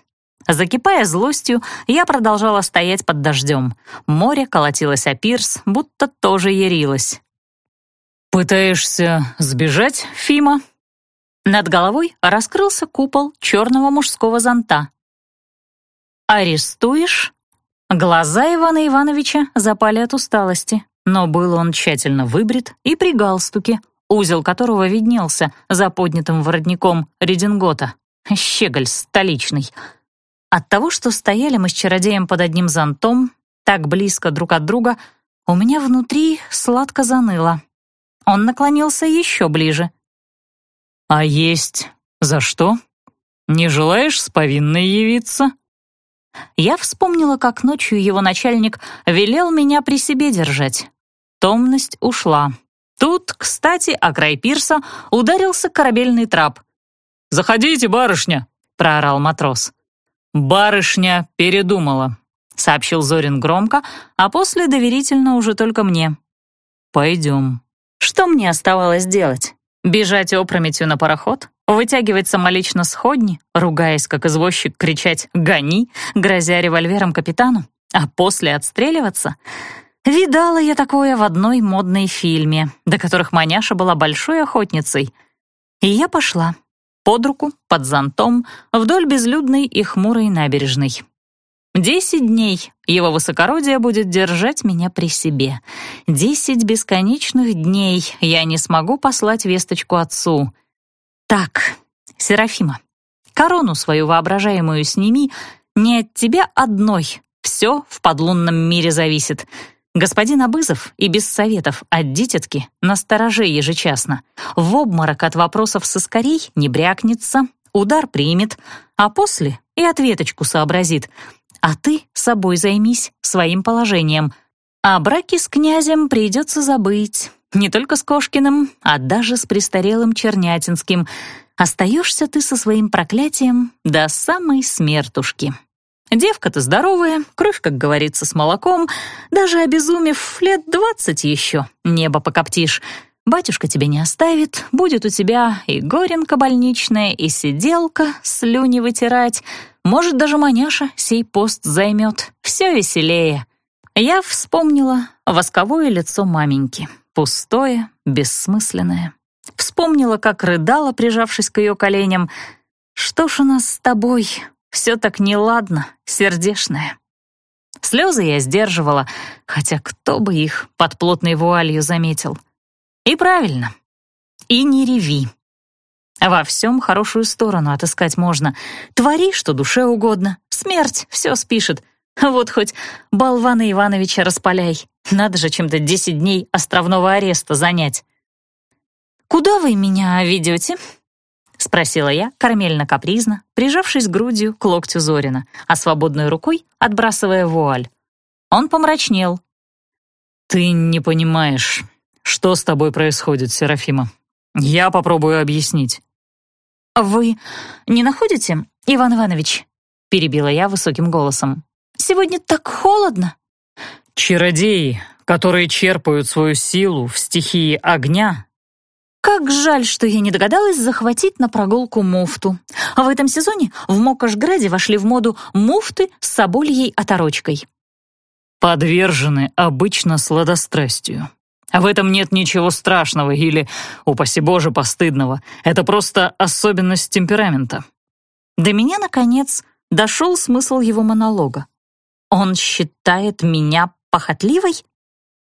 Закипая злостью, я продолжала стоять под дождем. Море колотилось о пирс, будто тоже ярилось. «Пытаешься сбежать, Фима?» Над головой раскрылся купол черного мужского зонта. «Арестуешь?» Глаза Ивана Ивановича запали от усталости, но был он тщательно выбрит и при галстуке, узел которого виднелся за поднятым воротником редингота. Щеголь столичный — от того, что стояли мы с чародеем под одним зонтом, так близко друг от друга, у меня внутри сладко заныло. Он наклонился еще ближе. «А есть за что? Не желаешь с повинной явиться?» Я вспомнила, как ночью его начальник велел меня при себе держать. Томность ушла. Тут, кстати, о край пирса ударился корабельный трап. «Заходите, барышня!» — проорал матрос. «Барышня передумала», — сообщил Зорин громко, а после доверительно уже только мне. «Пойдем». Что мне оставалось делать? Бежать опрометью на пароход? Вытягивать самолично сходни, ругаясь, как извозчик, кричать «Гони!», грозя револьвером капитану? а после отстреливаться? Видала я такое в одной модной фильме, до которых маняша была большой охотницей. И я пошла под руку, под зонтом, вдоль безлюдной и хмурой набережной. Десять дней его высокородие будет держать меня при себе. Десять бесконечных дней я не смогу послать весточку отцу. Так, Серафима, корону свою воображаемую сними, не от тебя одной, все в подлунном мире зависит. Господин Абызов и без советов от дитятки настороже ежечасно. В обморок от вопросов соскорей не брякнется, удар примет, а после и ответочку сообразит — а ты собой займись, своим положением. О браке с князем придется забыть. Не только с Кошкиным, а даже с престарелым Чернятинским. Остаешься ты со своим проклятием до самой смертушки. Девка-то здоровая, кровь, как говорится, с молоком. Даже обезумев лет двадцать еще, небо покоптишь. Батюшка тебя не оставит, будет у тебя и горенка больничная, и сиделка слюни вытирать — может, даже маняша сей пост займет. Все веселее. Я вспомнила восковое лицо маменьки. Пустое, бессмысленное. Вспомнила, как рыдала, прижавшись к ее коленям. «Что ж у нас с тобой? Все так неладно, сердешное». Слезы я сдерживала, хотя кто бы их под плотной вуалью заметил. И правильно. И не реви. Во всем хорошую сторону отыскать можно. Твори, что душе угодно. Смерть все спишет. Вот хоть болвана Ивановича распаляй. Надо же чем-то десять дней островного ареста занять. «Куда вы меня ведете?» — спросила я, карамельно-капризно, прижавшись грудью к локтю Зорина, а свободной рукой отбрасывая вуаль. Он помрачнел. «Ты не понимаешь, что с тобой происходит, Серафима. Я попробую объяснить. «Вы не находите, Иван Иванович?» — перебила я высоким голосом. «Сегодня так холодно». «Чародеи, которые черпают свою силу в стихии огня...» «Как жаль, что я не догадалась захватить на прогулку муфту. В этом сезоне в Мокошграде вошли в моду муфты с собольей оторочкой». «Подвержены обычно сладострастию», а в этом нет ничего страшного или, упаси Боже, постыдного. Это просто особенность темперамента. До меня, наконец, дошел смысл его монолога. Он считает меня похотливой?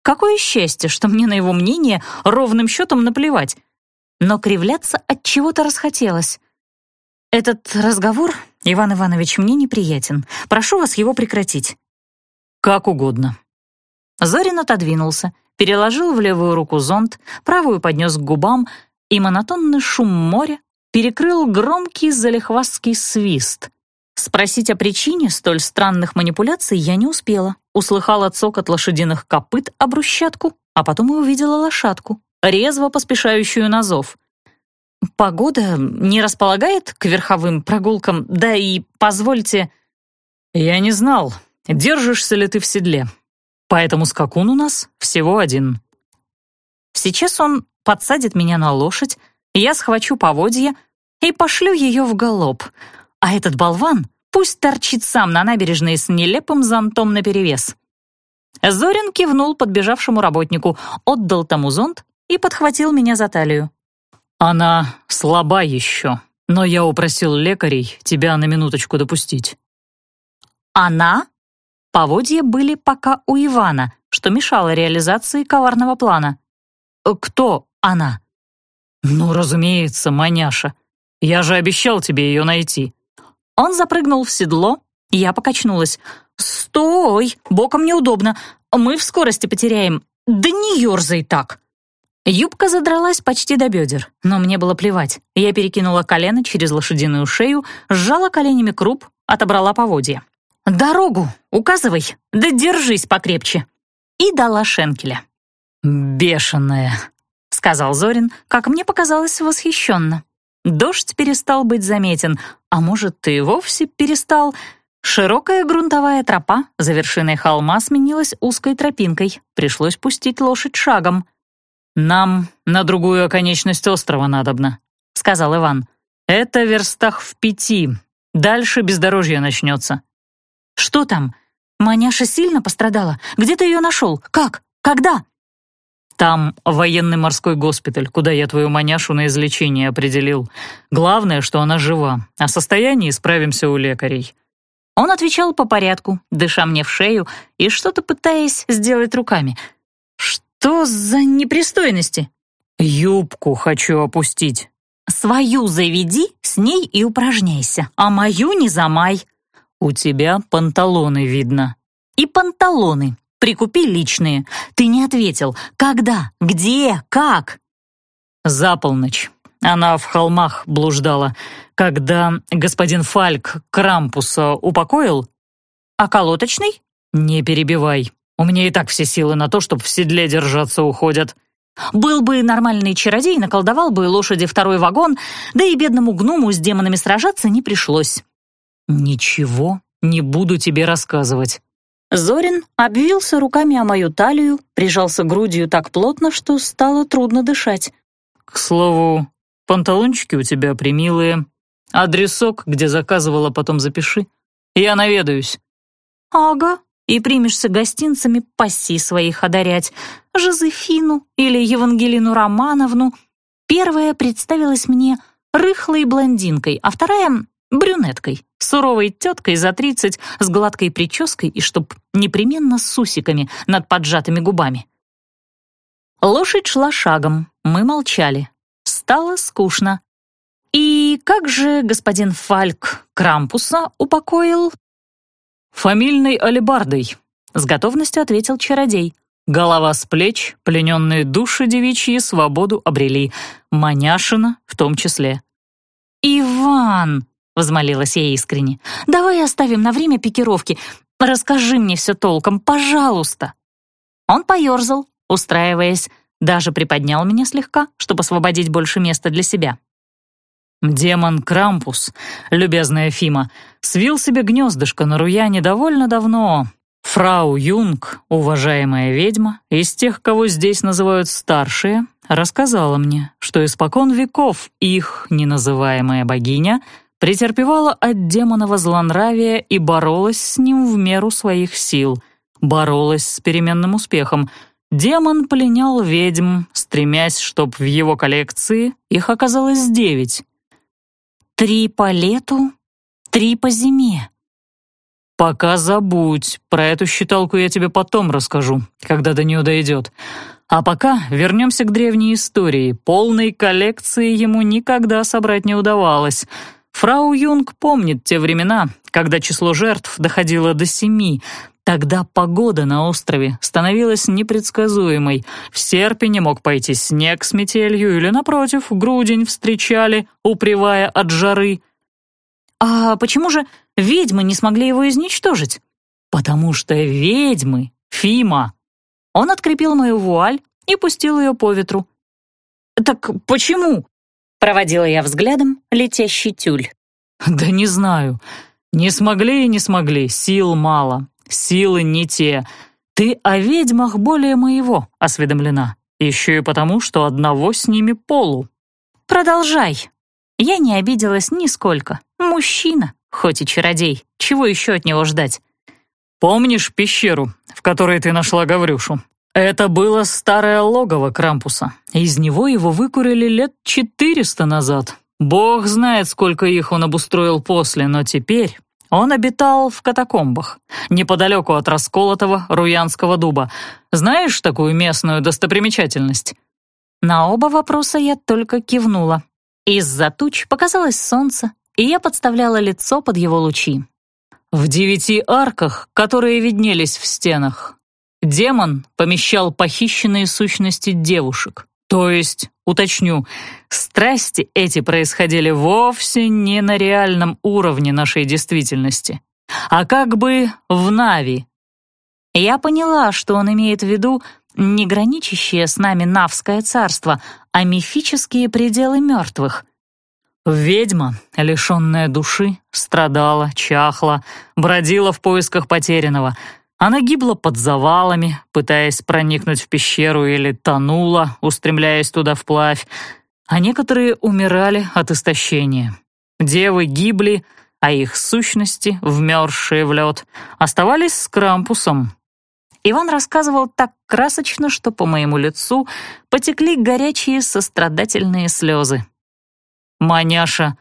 Какое счастье, что мне на его мнение ровным счетом наплевать. Но кривляться от чего-то расхотелось. Этот разговор, Иван Иванович, мне неприятен. Прошу вас его прекратить. Как угодно. Зорин отодвинулся переложил в левую руку зонт, правую поднес к губам, и монотонный шум моря перекрыл громкий залихвастский свист. Спросить о причине столь странных манипуляций я не успела. Услыхала цокот лошадиных копыт об брусчатку, а потом и увидела лошадку, резво поспешающую на зов. «Погода не располагает к верховым прогулкам, да и позвольте...» «Я не знал, держишься ли ты в седле», Поэтому скакун у нас всего один. Сейчас он подсадит меня на лошадь, я схвачу поводья и пошлю ее в галоп. А этот болван пусть торчит сам на набережной с нелепым зонтом наперевес. Зорин кивнул подбежавшему работнику, отдал тому зонт и подхватил меня за талию. «Она слаба еще, но я упросил лекарей тебя на минуточку допустить». «Она?» Поводья были пока у Ивана, что мешало реализации коварного плана. «Кто она?» «Ну, разумеется, маняша. Я же обещал тебе ее найти». Он запрыгнул в седло, я покачнулась. «Стой! Боком неудобно. Мы в скорости потеряем. Да не ерзай так!» Юбка задралась почти до бедер, но мне было плевать. Я перекинула колено через лошадиную шею, сжала коленями круп, отобрала поводья. «Дорогу указывай, да держись покрепче!» И дала шенкеля. «Бешеная», — сказал Зорин, как мне показалось восхищенно. Дождь перестал быть заметен, а может, и вовсе перестал. Широкая грунтовая тропа за вершиной холма сменилась узкой тропинкой. Пришлось пустить лошадь шагом. «Нам на другую оконечность острова надобно», — сказал Иван. «Это верстах в пяти. Дальше бездорожье начнется. Что там? Маняша сильно пострадала? Где ты ее нашел? Как? Когда?» «Там военный морской госпиталь, куда я твою маняшу на излечение определил. Главное, что она жива. О состоянии справимся у лекарей». Он отвечал по порядку, дыша мне в шею и что-то пытаясь сделать руками. «Что за непристойности?» «Юбку хочу опустить». «Свою заведи, с ней и упражняйся, а мою не замай». «У тебя панталоны видно». «И панталоны. Прикупи личные. Ты не ответил. Когда? Где? Как?» «За полночь. Она в холмах блуждала. Когда господин Фальк Крампуса упокоил...» «А колоточный?» «Не перебивай. У меня и так все силы на то, чтобы в седле держаться уходят». Был бы нормальный чародей, наколдовал бы лошади второй вагон, да и бедному гному с демонами сражаться не пришлось. «Ничего не буду тебе рассказывать». Зорин обвился руками о мою талию, прижался грудью так плотно, что стало трудно дышать. «К слову, панталончики у тебя примилые. Адресок, где заказывала, потом запиши. Я наведаюсь». «Ага, и примешься гостинцами паси своих одарять. Жозефину или Евангелину Романовну. Первая представилась мне рыхлой блондинкой, а вторая — брюнеткой, суровой теткой за тридцать, с гладкой прической и чтоб непременно с усиками над поджатыми губами. Лошадь шла шагом, мы молчали. Стало скучно. «И как же господин Фальк Крампуса упокоил?» «Фамильной алебардой», — с готовностью ответил чародей. Голова с плеч, плененные души девичьи свободу обрели, Маняшина в том числе. «Иван!» — возмолилась я искренне. «Давай оставим на время пикировки. Расскажи мне все толком, пожалуйста». Он поерзал, устраиваясь, даже приподнял меня слегка, чтобы освободить больше места для себя. Демон Крампус, любезная Фима, свил себе гнездышко на Руяне довольно давно. Фрау Юнг, уважаемая ведьма, из тех, кого здесь называют старшие, рассказала мне, что испокон веков их неназываемая богиня претерпевала от демонова злонравия и боролась с ним в меру своих сил, боролась с переменным успехом. Демон пленял ведьм, стремясь, чтоб в его коллекции их оказалось девять. Три по лету, три по зиме. Пока забудь, про эту считалку я тебе потом расскажу, когда до нее дойдет. А пока вернемся к древней истории. Полной коллекции ему никогда собрать не удавалось. Фрау Юнг помнит те времена, когда число жертв доходило до семи, Тогда погода на острове становилась непредсказуемой. В серпине мог пойти снег с метелью или, напротив, грудень встречали, упревая от жары. «А почему же ведьмы не смогли его изничтожить?» «Потому что ведьмы, Фима!» Он открепил мою вуаль и пустил ее по ветру. «Так почему?» — проводила я взглядом летящий тюль. «Да не знаю. Не смогли и не смогли, сил мало. Силы не те. Ты о ведьмах более моего осведомлена. Еще и потому, что одного с ними полу. Продолжай. Я не обиделась нисколько. Мужчина, хоть и чародей. Чего еще от него ждать? Помнишь пещеру, в которой ты нашла Гаврюшу? Это было старое логово Крампуса. Из него его выкурили лет четыреста назад. Бог знает, сколько их он обустроил после, но теперь он обитал в катакомбах, неподалеку от расколотого Руянского дуба. Знаешь такую местную достопримечательность?» На оба вопроса я только кивнула. Из-за туч показалось солнце, и я подставляла лицо под его лучи. В девяти арках, которые виднелись в стенах, демон помещал похищенные сущности девушек. То есть, уточню, страсти эти происходили вовсе не на реальном уровне нашей действительности, а как бы в Нави. Я поняла, что он имеет в виду не граничащее с нами Навское царство, а мифические пределы мертвых. Ведьма, лишенная души, страдала, чахла, бродила в поисках потерянного — она гибла под завалами, пытаясь проникнуть в пещеру или тонула, устремляясь туда вплавь, а некоторые умирали от истощения. Девы гибли, а их сущности, вмерзшие в лед, оставались с Крампусом. Иван рассказывал так красочно, что по моему лицу потекли горячие сострадательные слезы. Маняша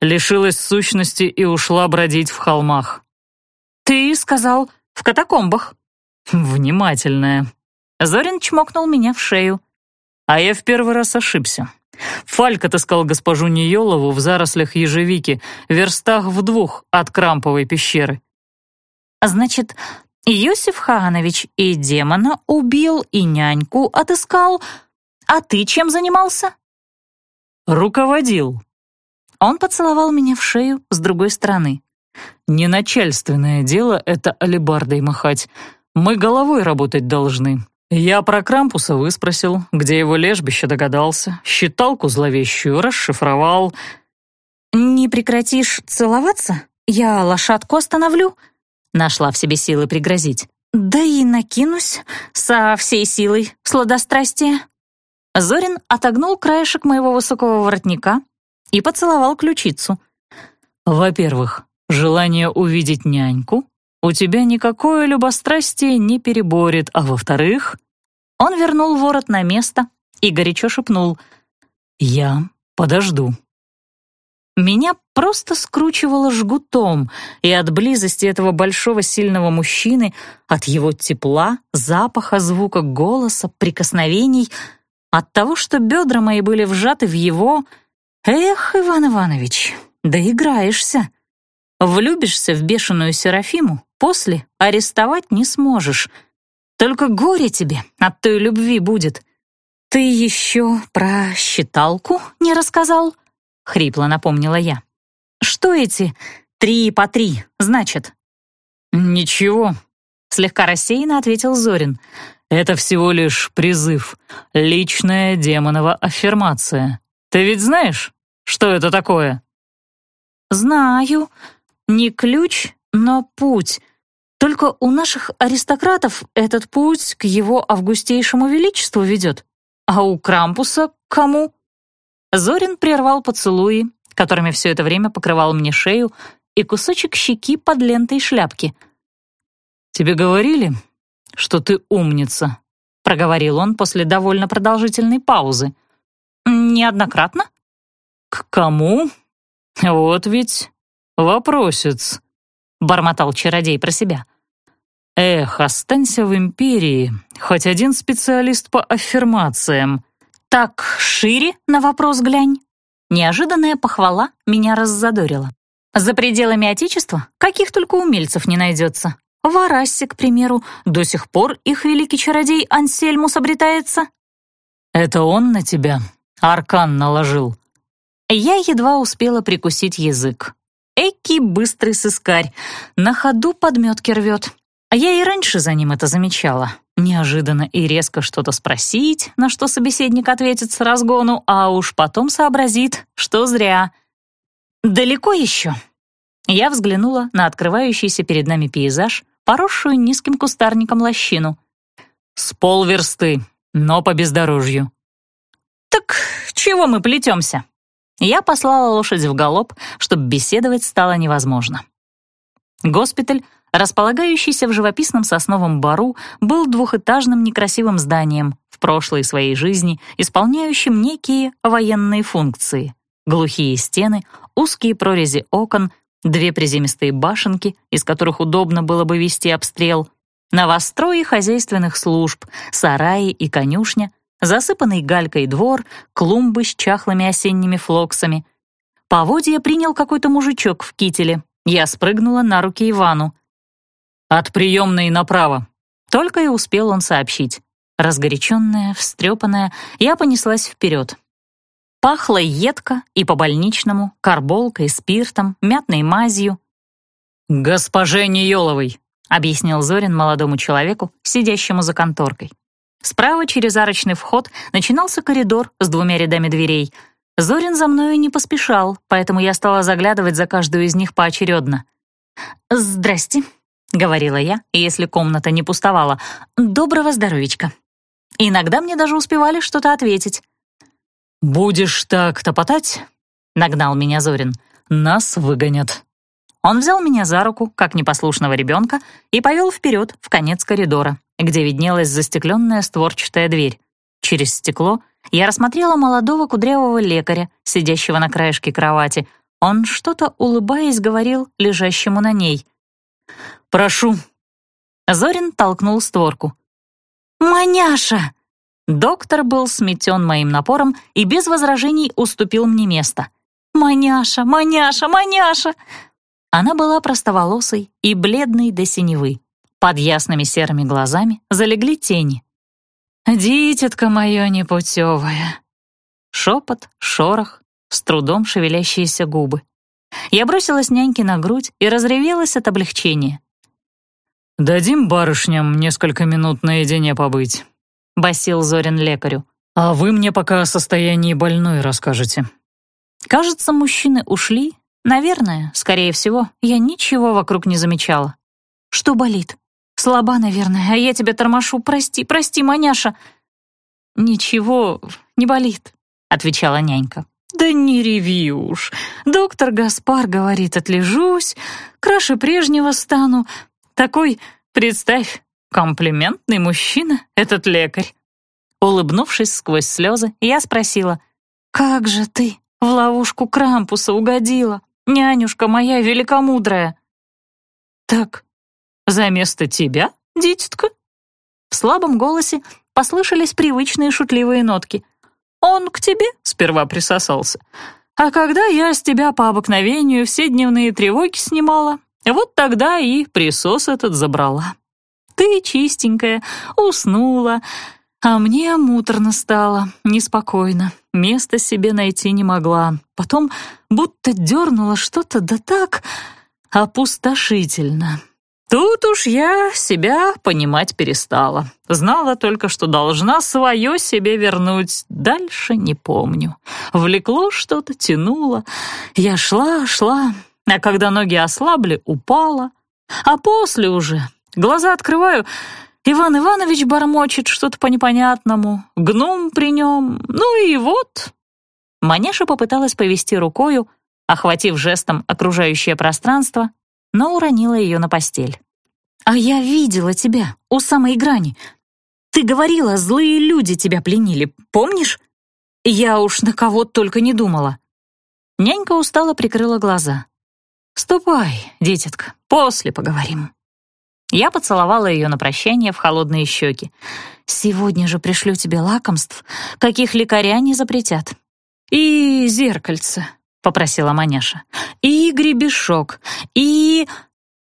лишилась сущности и ушла бродить в холмах. «Ты сказал, в катакомбах?» «Внимательная». Зорин чмокнул меня в шею. А я в первый раз ошибся. Фальк отыскал госпожу Ниелову в зарослях ежевики, верстах в двух от Крамповой пещеры. «Значит, Иосиф Ханович и демона убил, и няньку отыскал. А ты чем занимался?» «Руководил». Он поцеловал меня в шею с другой стороны. «Не начальственное дело это алебардой махать. Мы головой работать должны. Я про Крампуса выспросил, где его лежбище догадался, считалку зловещую расшифровал. «Не прекратишь целоваться? Я лошадку остановлю?» Нашла в себе силы пригрозить. «Да и накинусь со всей силой сладострастия». Зорин отогнул краешек моего высокого воротника и поцеловал ключицу. «Во-первых, желание увидеть няньку у тебя никакое любострастие не переборет, а во-вторых...» Он вернул ворот на место и горячо шепнул «Я подожду». Меня просто скручивало жгутом, и от близости этого большого сильного мужчины, от его тепла, запаха, звука голоса, прикосновений, от того, что бедра мои были вжаты в его... Эх, Иван Иванович, доиграешься. Влюбишься в бешеную Серафиму, после арестовать не сможешь. Только горе тебе от той любви будет. Ты еще про считалку не рассказал? Хрипло напомнила я. Что эти три по три значит? Ничего, слегка рассеянно ответил Зорин. Это всего лишь призыв, личная демонова аффирмация. Ты ведь знаешь, что это такое? Знаю. Не ключ, но путь. Только у наших аристократов этот путь к его августейшему величеству ведет. А у Крампуса к кому? Зорин прервал поцелуи, которыми все это время покрывал мне шею, и кусочек щеки под лентой шляпки. «Тебе говорили, что ты умница?» — проговорил он после довольно продолжительной паузы. «Неоднократно?» «К кому? Вот ведь вопросец», — бормотал чародей про себя. «Эх, останься в империи, хоть один специалист по аффирмациям». «Так шире на вопрос глянь». Неожиданная похвала меня раззадорила. За пределами Отечества каких только умельцев не найдется. В Арассе, к примеру, до сих пор их великий чародей Ансельмус обретается. «Это он на тебя аркан наложил?» Я едва успела прикусить язык. Эки быстрый сыскарь, на ходу подметки рвет. А я и раньше за ним это замечала. Неожиданно и резко что-то спросить, на что собеседник ответит с разгону, а уж потом сообразит, что зря. «Далеко еще?» Я взглянула на открывающийся перед нами пейзаж, поросшую низким кустарником лощину. «С полверсты, но по бездорожью». «Так чего мы плетемся?» Я послала лошадь в галоп, чтобы беседовать стало невозможно. Госпиталь, располагающийся в живописном сосновом бару, был двухэтажным некрасивым зданием, в прошлой своей жизни исполняющим некие военные функции. Глухие стены, узкие прорези окон, две приземистые башенки, из которых удобно было бы вести обстрел, новострои хозяйственных служб, сараи и конюшня, засыпанный галькой двор, клумбы с чахлыми осенними флоксами. Поводья принял какой-то мужичок в кителе. Я спрыгнула на руки Ивану. «От приемной направо», — только и успел он сообщить. Разгоряченная, встрепанная, я понеслась вперед. Пахло едко и по-больничному, карболкой, спиртом, мятной мазью. «Госпоже Ниеловой», — объяснил Зорин молодому человеку, сидящему за конторкой. Справа через арочный вход начинался коридор с двумя рядами дверей. Зорин за мною не поспешал, поэтому я стала заглядывать за каждую из них поочередно. «Здрасте», — говорила я, если комната не пустовала. «Доброго здоровичка». Иногда мне даже успевали что-то ответить. «Будешь так топотать?» — нагнал меня Зорин. «Нас выгонят». Он взял меня за руку, как непослушного ребенка, и повел вперед, в конец коридора, где виднелась застекленная створчатая дверь. Через стекло я рассмотрела молодого кудрявого лекаря, сидящего на краешке кровати. Он что-то, улыбаясь, говорил лежащему на ней. «Прошу». Зорин толкнул створку. «Маняша!» Доктор был сметен моим напором и без возражений уступил мне место. «Маняша! Маняша! Маняша!» Она была простоволосой и бледной до синевы. Под ясными серыми глазами залегли тени. «Дитятка моя непутевая!» Шепот, шорох, с трудом шевелящиеся губы. Я бросилась няньке на грудь и разревелась от облегчения. «Дадим барышням несколько минут наедине побыть», — басил Зорин лекарю. «А вы мне пока о состоянии больной расскажете». Кажется, мужчины ушли. Наверное, скорее всего, я ничего вокруг не замечала. Что болит? Слаба, наверное, а я тебя тормошу. Прости, прости, маняша. Ничего не болит, отвечала нянька. Да не реви уж. Доктор Гаспар говорит, отлежусь, краше прежнего стану. Такой, представь, комплиментный мужчина этот лекарь. Улыбнувшись сквозь слезы, я спросила, «Как же ты в ловушку Крампуса угодила, нянюшка моя великомудрая?» «Так за место тебя, дитятка?» В слабом голосе послышались привычные шутливые нотки. «Он к тебе сперва присосался, а когда я с тебя по обыкновению все дневные тревоги снимала, вот тогда и присос этот забрала. Ты чистенькая, уснула, а мне муторно стало, неспокойно, места себе найти не могла. Потом будто дернула что-то да так опустошительно. Тут уж я себя понимать перестала. Знала только, что должна свое себе вернуть. Дальше не помню. Влекло что-то, тянуло. Я шла, шла, а когда ноги ослабли, упала. А после уже глаза открываю, Иван Иванович бормочет что-то по непонятному, гном при нем, ну и вот. Маняша попыталась повести рукою, охватив жестом окружающее пространство, но уронила ее на постель. «А я видела тебя у самой грани. Ты говорила, злые люди тебя пленили, помнишь? Я уж на кого только не думала». Нянька устало прикрыла глаза. «Ступай, дитятка, после поговорим». Я поцеловала ее на прощание в холодные щеки. «Сегодня же пришлю тебе лакомств, каких лекаря не запретят». «И зеркальце», — попросила маняша. «И гребешок, и...»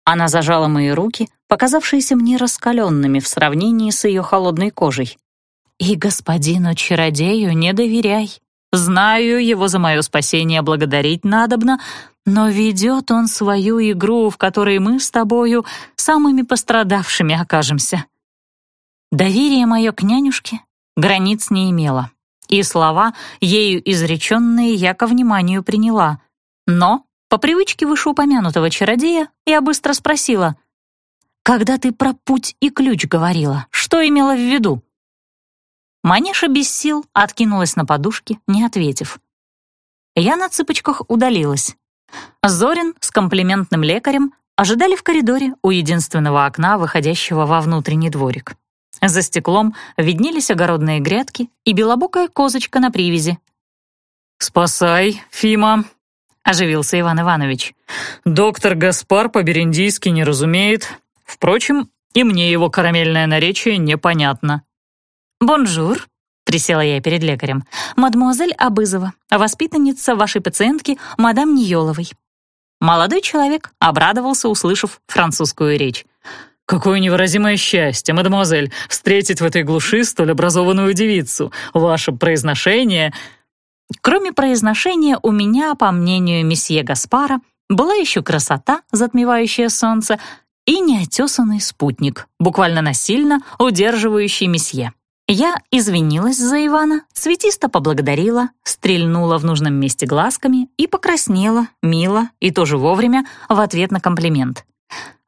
Она зажала мои руки, показавшиеся мне раскаленными в сравнении с ее холодной кожей. «И господину-чародею не доверяй. Знаю, его за мое спасение благодарить надобно, но ведет он свою игру, в которой мы с тобою самыми пострадавшими окажемся». Доверие мое к нянюшке границ не имело и слова, ею изреченные, я ко вниманию приняла. Но, по привычке вышеупомянутого чародея, я быстро спросила, «Когда ты про путь и ключ говорила, что имела в виду?» Маняша без сил откинулась на подушке, не ответив. Я на цыпочках удалилась. Зорин с комплиментным лекарем ожидали в коридоре у единственного окна, выходящего во внутренний дворик. За стеклом виднелись огородные грядки и белобокая козочка на привязи. «Спасай, Фима!» — оживился Иван Иванович. «Доктор Гаспар по-берендийски не разумеет. Впрочем, и мне его карамельное наречие непонятно». «Бонжур», — присела я перед лекарем, «мадемуазель Абызова, воспитанница вашей пациентки, мадам Ниеловой». Молодой человек обрадовался, услышав французскую речь. «Какое невыразимое счастье, мадемуазель, встретить в этой глуши столь образованную девицу. Ваше произношение...» Кроме произношения, у меня, по мнению месье Гаспара, была еще красота, затмевающая солнце, и неотесанный спутник, буквально насильно удерживающий месье. Я извинилась за Ивана, цветисто поблагодарила, стрельнула в нужном месте глазками и покраснела, мило и тоже вовремя, в ответ на комплимент.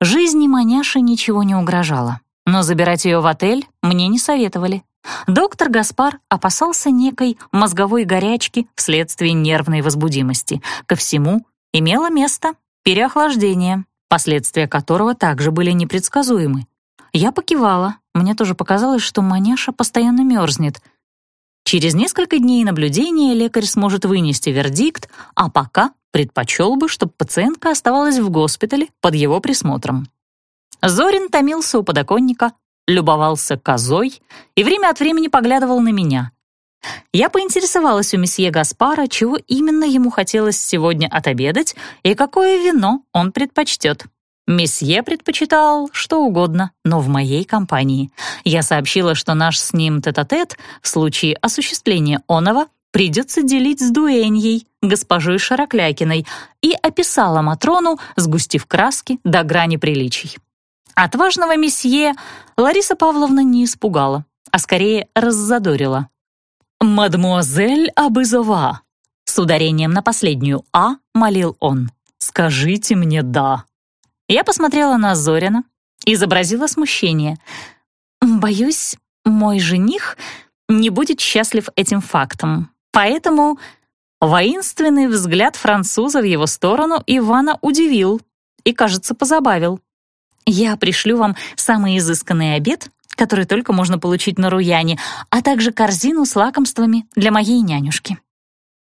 Жизни маняши ничего не угрожало, но забирать ее в отель мне не советовали. Доктор Гаспар опасался некой мозговой горячки вследствие нервной возбудимости. Ко всему имело место переохлаждение, последствия которого также были непредсказуемы. Я покивала, мне тоже показалось, что маняша постоянно мерзнет. Через несколько дней наблюдения лекарь сможет вынести вердикт, а пока предпочел бы, чтобы пациентка оставалась в госпитале под его присмотром. Зорин томился у подоконника, любовался козой и время от времени поглядывал на меня. Я поинтересовалась у месье Гаспара, чего именно ему хотелось сегодня отобедать и какое вино он предпочтет. Месье предпочитал что угодно, но в моей компании. Я сообщила, что наш с ним тет-а-тет -тет в случае осуществления оного придется делить с дуэньей, госпожой Шароклякиной, и описала Матрону, сгустив краски до грани приличий. Отважного месье Лариса Павловна не испугала, а скорее раззадорила. «Мадмуазель Абызова!» С ударением на последнюю «а» молил он. «Скажите мне «да». Я посмотрела на Зорина, изобразила смущение. «Боюсь, мой жених не будет счастлив этим фактом, поэтому...» Воинственный взгляд француза в его сторону Ивана удивил и, кажется, позабавил. «Я пришлю вам самый изысканный обед который только можно получить на Руяне, а также корзину с лакомствами для моей нянюшки.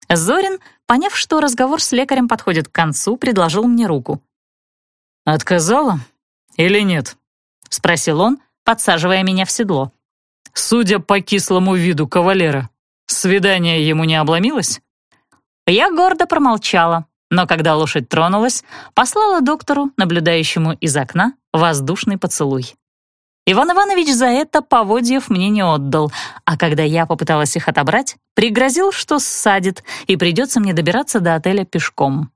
Зорин, поняв, что разговор с лекарем подходит к концу, предложил мне руку. «Отказала или нет?» — спросил он, подсаживая меня в седло. «Судя по кислому виду кавалера, свидание ему не обломилось?» Я гордо промолчала, но когда лошадь тронулась, послала доктору, наблюдающему из окна, воздушный поцелуй. Иван Иванович за это поводьев мне не отдал, а когда я попыталась их отобрать, пригрозил, что ссадит, и придется мне добираться до отеля пешком.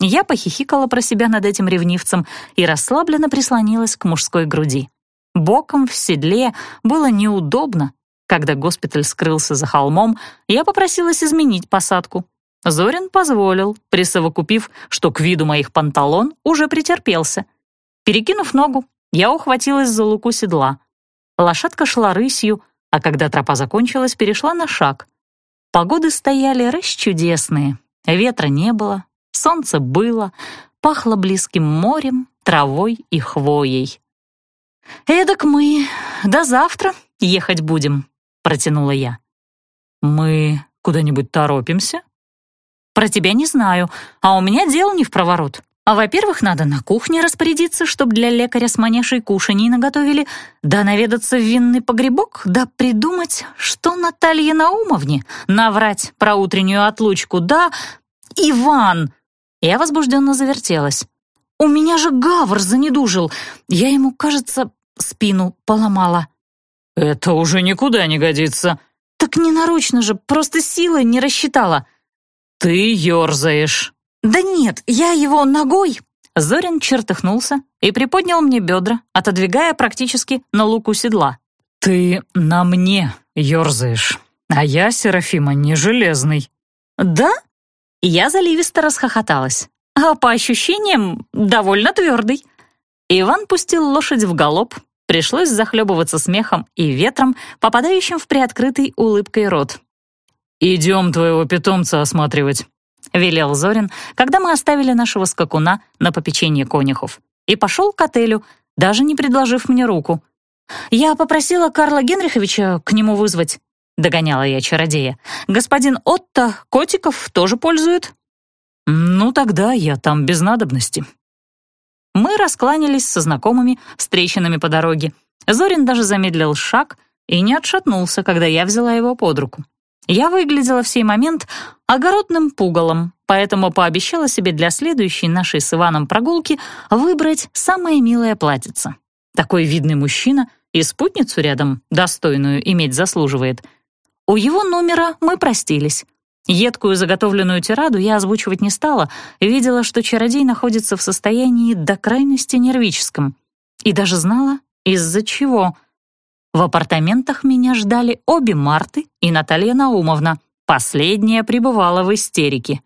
Я похихикала про себя над этим ревнивцем и расслабленно прислонилась к мужской груди. Боком в седле было неудобно. Когда госпиталь скрылся за холмом, я попросилась изменить посадку. Зорин позволил, присовокупив, что к виду моих панталон уже претерпелся. Перекинув ногу, я ухватилась за луку седла. Лошадка шла рысью, а когда тропа закончилась, перешла на шаг. Погоды стояли расчудесные. Ветра не было, солнце было, пахло близким морем, травой и хвоей. «Эдак мы до завтра ехать будем», — протянула я. «Мы куда-нибудь торопимся?» «Про тебя не знаю, а у меня дел не в проворот. А во-первых, надо на кухне распорядиться, чтобы для лекаря с манешей кушаний наготовили, да наведаться в винный погребок, да придумать, что Наталье Наумовне наврать про утреннюю отлучку, да... Иван! Я возбужденно завертелась. У меня же гавр занедужил. Я ему, кажется, спину поломала. Это уже никуда не годится. Так ненарочно же, просто силы не рассчитала. Ты ерзаешь. «Да нет, я его ногой!» Зорин чертыхнулся и приподнял мне бедра, отодвигая практически на луку седла. «Ты на мне ерзаешь, а я, Серафима, не железный». «Да?» Я заливисто расхохоталась. «А по ощущениям, довольно твердый». Иван пустил лошадь в галоп, пришлось захлебываться смехом и ветром, попадающим в приоткрытый улыбкой рот. «Идем твоего питомца осматривать», — велел Зорин, когда мы оставили нашего скакуна на попечение конюхов, и пошел к отелю, даже не предложив мне руку. «Я попросила Карла Генриховича к нему вызвать», — догоняла я чародея. «Господин Отто котиков тоже пользует». «Ну, тогда я там без надобности». Мы раскланялись со знакомыми, встреченными по дороге. Зорин даже замедлил шаг и не отшатнулся, когда я взяла его под руку. Я выглядела в сей момент огородным пугалом, поэтому пообещала себе для следующей нашей с Иваном прогулки выбрать самое милое платьице. Такой видный мужчина и спутницу рядом достойную иметь заслуживает. У его номера мы простились. Едкую заготовленную тираду я озвучивать не стала, видела, что чародей находится в состоянии до крайности нервическом. И даже знала, из-за чего — в апартаментах меня ждали обе Марты и Наталья Наумовна. Последняя пребывала в истерике.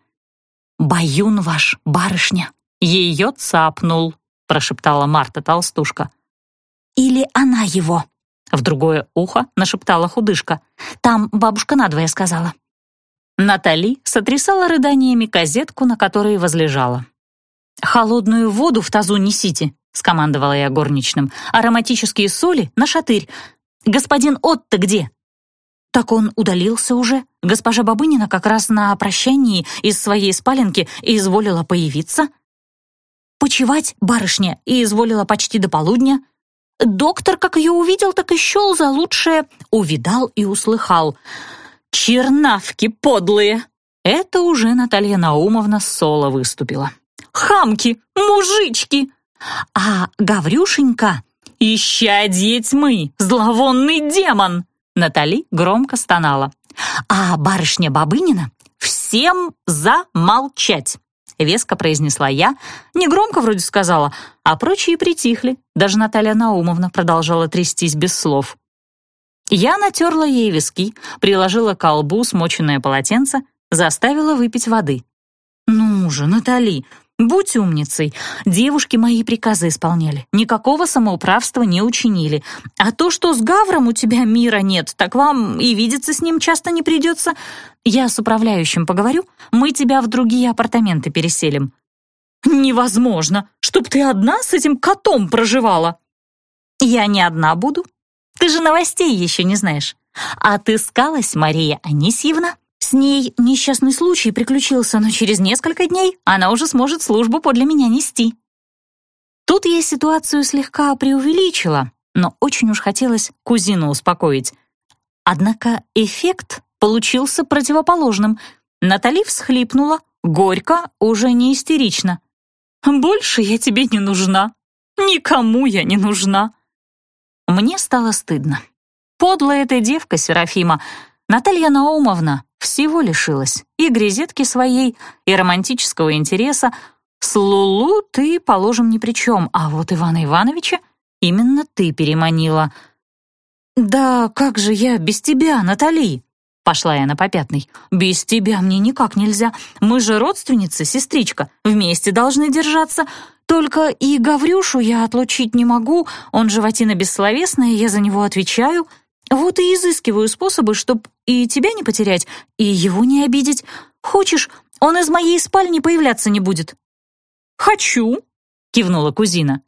«Баюн ваш, барышня, ее цапнул», — прошептала Марта-толстушка. «Или она его», — в другое ухо нашептала худышка. «Там бабушка надвое сказала». Натали сотрясала рыданиями газетку, на которой возлежала. «Холодную воду в тазу несите», — скомандовала я горничным. «Ароматические соли на шатырь. Господин Отто где?» «Так он удалился уже. Госпожа Бабынина как раз на прощании из своей спаленки изволила появиться». «Почевать, барышня, и изволила почти до полудня. Доктор, как ее увидел, так и счел за лучшее. Увидал и услыхал. «Чернавки подлые!» Это уже Наталья Наумовна соло выступила. «Хамки! Мужички!» А Гаврюшенька «Исчадье тьмы! Зловонный демон!» Натали громко стонала. «А барышня Бабынина всем замолчать!» Веско произнесла я, негромко вроде сказала, а прочие притихли. Даже Наталья Наумовна продолжала трястись без слов. Я натерла ей виски, приложила к колбу смоченное полотенце, заставила выпить воды. «Ну же, Натали, Будь умницей. Девушки мои приказы исполняли. Никакого самоуправства не учинили. А то, что с Гавром у тебя мира нет, так вам и видеться с ним часто не придется. Я с управляющим поговорю, мы тебя в другие апартаменты переселим». «Невозможно! Чтоб ты одна с этим котом проживала!» «Я не одна буду. Ты же новостей еще не знаешь. Отыскалась Мария Анисьевна с ней несчастный случай приключился, но через несколько дней она уже сможет службу подле меня нести. Тут я ситуацию слегка преувеличила, но очень уж хотелось кузину успокоить. Однако эффект получился противоположным. Натали всхлипнула, горько, уже не истерично. «Больше я тебе не нужна. Никому я не нужна». Мне стало стыдно. Подлая эта девка Серафима. Наталья Наумовна всего лишилась. И грезетки своей, и романтического интереса. С Лулу ты, положим, ни при чем, а вот Ивана Ивановича именно ты переманила. «Да как же я без тебя, Натали?» Пошла я на попятный. «Без тебя мне никак нельзя. Мы же родственницы, сестричка. Вместе должны держаться. Только и Гаврюшу я отлучить не могу. Он животина бессловесная, я за него отвечаю. Вот и изыскиваю способы, чтоб и тебя не потерять, и его не обидеть. Хочешь, он из моей спальни появляться не будет?» «Хочу», — кивнула кузина.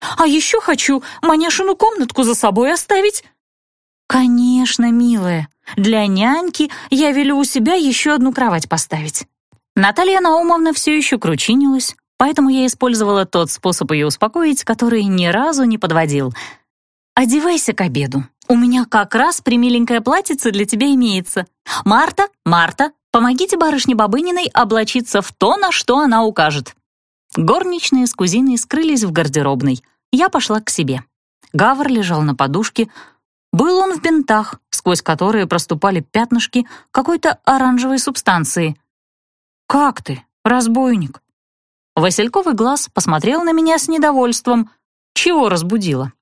«А еще хочу маняшину комнатку за собой оставить». «Конечно, милая. Для няньки я велю у себя еще одну кровать поставить». Наталья Наумовна все еще кручинилась, поэтому я использовала тот способ ее успокоить, который ни разу не подводил. «Одевайся к обеду. У меня как раз примиленькое платьице для тебя имеется. Марта, Марта, помогите барышне Бабыниной облачиться в то, на что она укажет». Горничные с кузиной скрылись в гардеробной. Я пошла к себе. Гавр лежал на подушке. Был он в бинтах, сквозь которые проступали пятнышки какой-то оранжевой субстанции. «Как ты, разбойник?» Васильковый глаз посмотрел на меня с недовольством. Чего разбудила?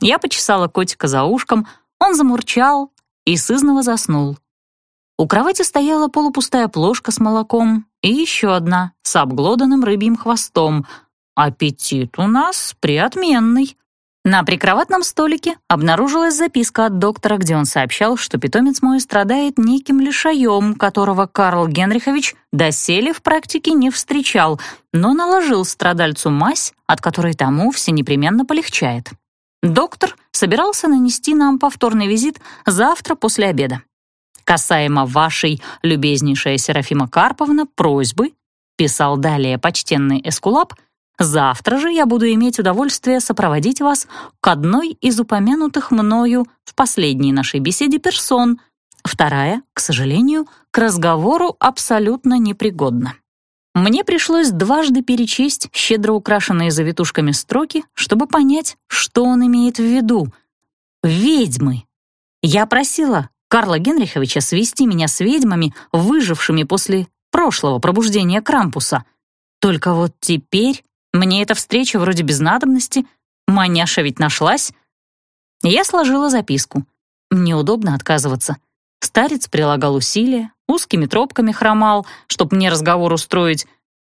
Я почесала котика за ушком, он замурчал и сызново заснул. У кровати стояла полупустая плошка с молоком и еще одна с обглоданным рыбьим хвостом. Аппетит у нас приотменный. На прикроватном столике обнаружилась записка от доктора, где он сообщал, что питомец мой страдает неким лишаем, которого Карл Генрихович доселе в практике не встречал, но наложил страдальцу мазь, от которой тому все непременно полегчает. Доктор собирался нанести нам повторный визит завтра после обеда. Касаемо вашей, любезнейшая Серафима Карповна, просьбы, писал далее почтенный Эскулап, завтра же я буду иметь удовольствие сопроводить вас к одной из упомянутых мною в последней нашей беседе персон, вторая, к сожалению, к разговору абсолютно непригодна. Мне пришлось дважды перечесть щедро украшенные завитушками строки, чтобы понять, что он имеет в виду. «Ведьмы!» Я просила Карла Генриховича свести меня с ведьмами, выжившими после прошлого пробуждения Крампуса. Только вот теперь мне эта встреча вроде без надобности, маняша ведь нашлась. Я сложила записку. Мне удобно отказываться. Старец прилагал усилия, узкими тропками хромал, чтоб мне разговор устроить.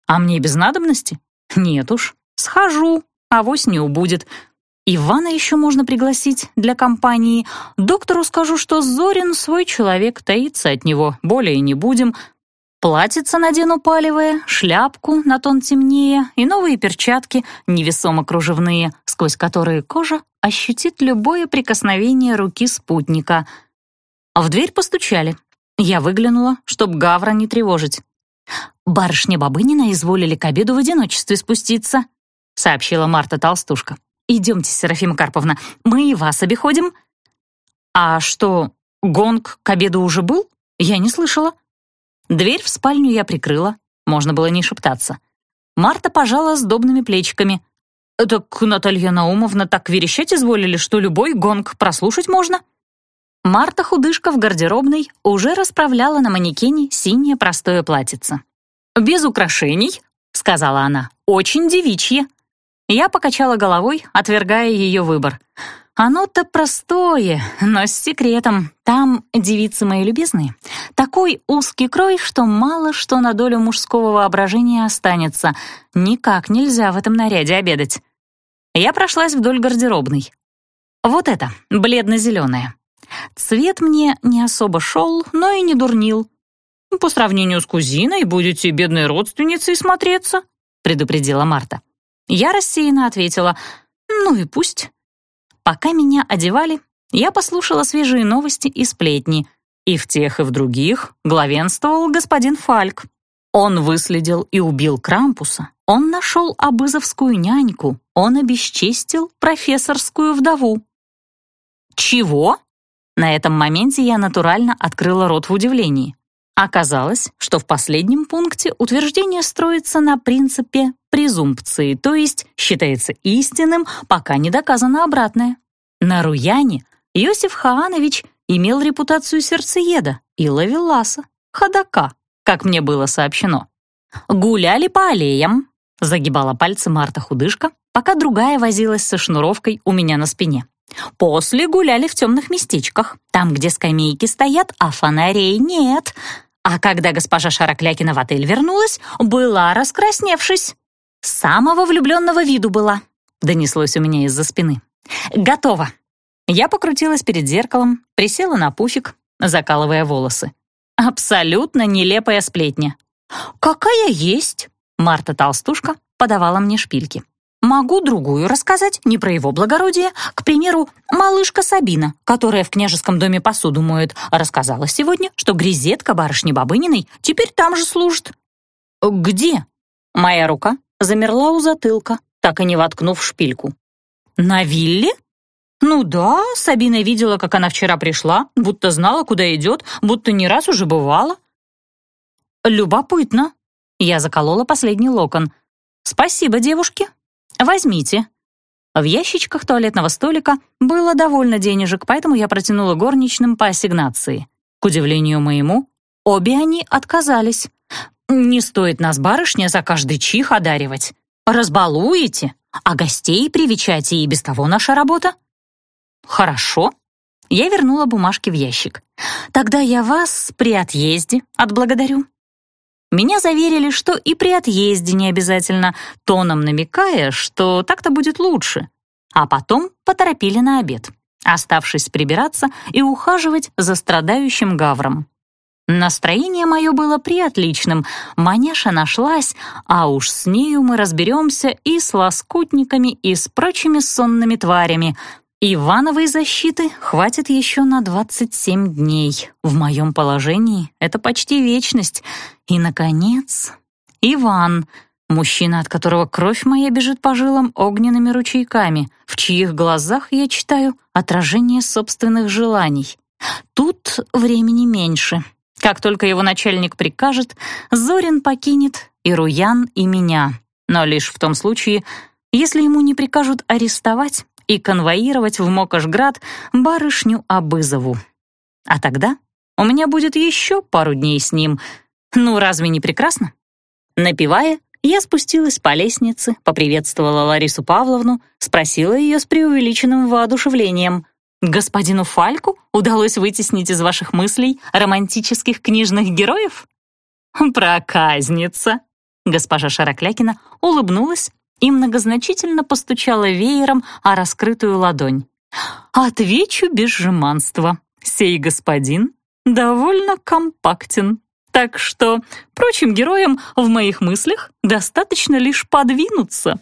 А мне без надобности? Нет уж, схожу, авось не убудет. Ивана еще можно пригласить для компании. Доктору скажу, что Зорин свой человек, таится от него, более не будем. Платьице надену палевое, шляпку на тон темнее и новые перчатки, невесомо кружевные, сквозь которые кожа ощутит любое прикосновение руки спутника. А в дверь постучали. Я выглянула, чтоб Гавра не тревожить. «Барышня Бабынина изволили к обеду в одиночестве спуститься», — сообщила Марта Толстушка. «Идемте, Серафима Карповна, мы и вас обиходим». «А что, гонг к обеду уже был? Я не слышала». Дверь в спальню я прикрыла, можно было не шептаться. Марта пожала сдобными плечиками. «Так Наталья Наумовна так верещать изволили, что любой гонг прослушать можно?» Марта худышка в гардеробной уже расправляла на манекене синее простое платьице. «Без украшений», — сказала она, — «очень девичье». Я покачала головой, отвергая ее выбор. Оно-то простое, но с секретом. Там, девицы мои любезные, такой узкий крой, что мало что на долю мужского воображения останется. Никак нельзя в этом наряде обедать. Я прошлась вдоль гардеробной. Вот это, бледно-зеленое. Цвет мне не особо шел, но и не дурнил. «По сравнению с кузиной будете бедной родственницей смотреться», предупредила Марта. Я рассеянно ответила, «Ну и пусть». Пока меня одевали, я послушала свежие новости и сплетни. И в тех, и в других главенствовал господин Фальк. Он выследил и убил Крампуса. Он нашел абызовскую няньку. Он обесчестил профессорскую вдову. «Чего?» На этом моменте я натурально открыла рот в удивлении. Оказалось, что в последнем пункте утверждение строится на принципе презумпции, то есть считается истинным, пока не доказано обратное. На Руяне Иосиф Хаанович имел репутацию сердцееда и ловеласа, ходока, как мне было сообщено. «Гуляли по аллеям», — загибала пальцы Марта худышка, пока другая возилась со шнуровкой у меня на спине. После гуляли в темных местечках, там, где скамейки стоят, а фонарей нет. А когда госпожа Шароклякина в отель вернулась, была раскрасневшись. Самого влюбленного виду была, донеслось у меня из-за спины. Готово. Я покрутилась перед зеркалом, присела на пуфик, закалывая волосы. Абсолютно нелепая сплетня. «Какая есть?» Марта Толстушка подавала мне шпильки. Могу другую рассказать, не про его благородие. К примеру, малышка Сабина, которая в княжеском доме посуду моет, рассказала сегодня, что грезетка барышни Бабыниной теперь там же служит. Где? Моя рука замерла у затылка, так и не воткнув шпильку. На вилле? Ну да, Сабина видела, как она вчера пришла, будто знала, куда идет, будто не раз уже бывала. Любопытно. Я заколола последний локон. Спасибо, девушки, «Возьмите». В ящичках туалетного столика было довольно денежек, поэтому я протянула горничным по ассигнации. К удивлению моему, обе они отказались. «Не стоит нас, барышня, за каждый чих одаривать. Разбалуете, а гостей привечайте и без того наша работа». «Хорошо». Я вернула бумажки в ящик. «Тогда я вас при отъезде отблагодарю». Меня заверили, что и при отъезде не обязательно, тоном намекая, что так-то будет лучше. А потом поторопили на обед, оставшись прибираться и ухаживать за страдающим гавром. Настроение мое было приотличным, маняша нашлась, а уж с нею мы разберемся и с лоскутниками, и с прочими сонными тварями — Ивановой защиты хватит еще на 27 дней. В моем положении это почти вечность. И, наконец, Иван, мужчина, от которого кровь моя бежит по жилам огненными ручейками, в чьих глазах я читаю отражение собственных желаний. Тут времени меньше. Как только его начальник прикажет, Зорин покинет и Руян, и меня. Но лишь в том случае, если ему не прикажут арестовать и конвоировать в Мокошград барышню Абызову. А тогда у меня будет еще пару дней с ним. Ну, разве не прекрасно? Напивая, я спустилась по лестнице, поприветствовала Ларису Павловну, спросила ее с преувеличенным воодушевлением. «Господину Фальку удалось вытеснить из ваших мыслей романтических книжных героев?» «Проказница!» Госпожа Шароклякина улыбнулась и многозначительно постучала веером о раскрытую ладонь. «Отвечу без жеманства. Сей господин довольно компактен. Так что прочим героям в моих мыслях достаточно лишь подвинуться.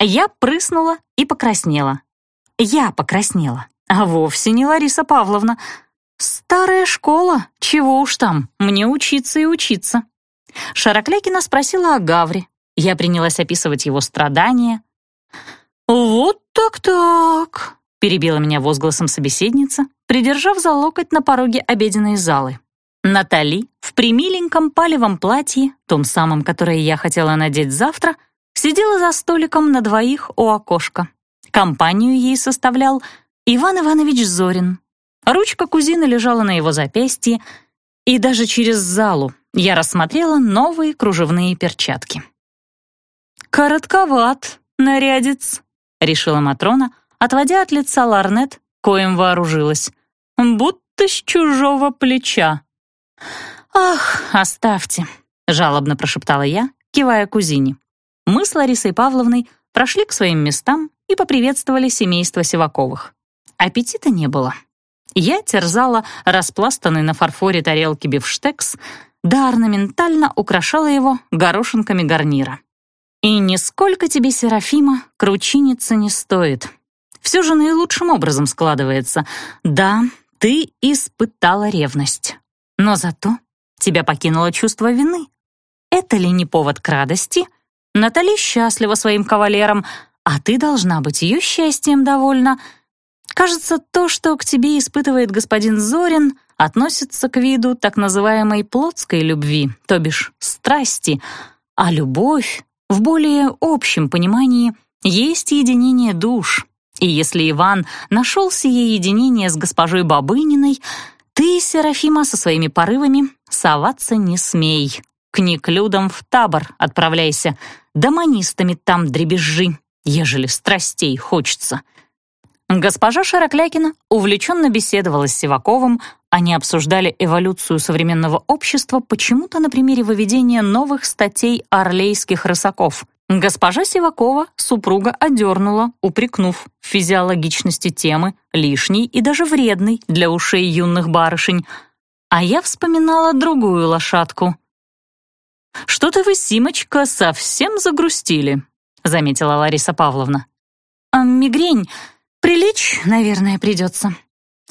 Я прыснула и покраснела. Я покраснела, а вовсе не Лариса Павловна. Старая школа, чего уж там, мне учиться и учиться. Шароклякина спросила о Гавре. Я принялась описывать его страдания. «Вот так-так», — перебила меня возгласом собеседница, придержав за локоть на пороге обеденной залы. Натали в примиленьком палевом платье, том самом, которое я хотела надеть завтра, сидела за столиком на двоих у окошка. Компанию ей составлял Иван Иванович Зорин. Ручка кузины лежала на его запястье, и даже через залу я рассмотрела новые кружевные перчатки. «Коротковат, нарядец», — решила Матрона, отводя от лица ларнет, коим вооружилась, будто с чужого плеча. «Ах, оставьте», — жалобно прошептала я, кивая кузине. Мы с Ларисой Павловной прошли к своим местам и поприветствовали семейство Сиваковых. Аппетита не было. Я терзала распластанный на фарфоре тарелки бифштекс, да орнаментально украшала его горошинками гарнира. И нисколько тебе, Серафима, кручиниться не стоит. Все же наилучшим образом складывается. Да, ты испытала ревность. Но зато тебя покинуло чувство вины. Это ли не повод к радости? Натали счастлива своим кавалером, а ты должна быть ее счастьем довольна. Кажется, то, что к тебе испытывает господин Зорин, относится к виду так называемой плотской любви, то бишь страсти, а любовь в более общем понимании есть единение душ. И если Иван нашел сие единение с госпожой Бабыниной, ты, Серафима, со своими порывами соваться не смей. К неклюдам в табор отправляйся, домонистами там дребезжи, ежели страстей хочется. Госпожа Шароклякина увлеченно беседовала с Сиваковым, они обсуждали эволюцию современного общества почему-то на примере выведения новых статей орлейских рысаков. Госпожа Сивакова супруга одернула, упрекнув в физиологичности темы, лишней и даже вредной для ушей юных барышень. А я вспоминала другую лошадку. «Что-то вы, Симочка, совсем загрустили», — заметила Лариса Павловна. «А мигрень. Прилечь, наверное, придется».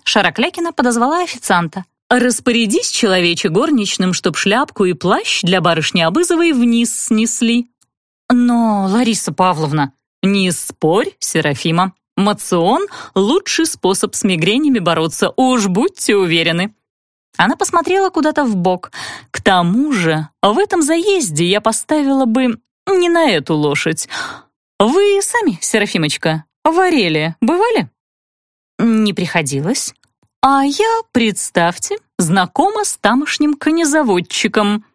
Шароклякина подозвала официанта. «Распорядись, человече, горничным, чтоб шляпку и плащ для барышни Абызовой вниз снесли». «Но, Лариса Павловна...» «Не спорь, Серафима. Мацион — лучший способ с мигренями бороться, уж будьте уверены». Она посмотрела куда-то в бок. «К тому же, в этом заезде я поставила бы не на эту лошадь. Вы сами, Серафимочка, в Ареле бывали?» «Не приходилось. А я, представьте, знакома с тамошним конезаводчиком».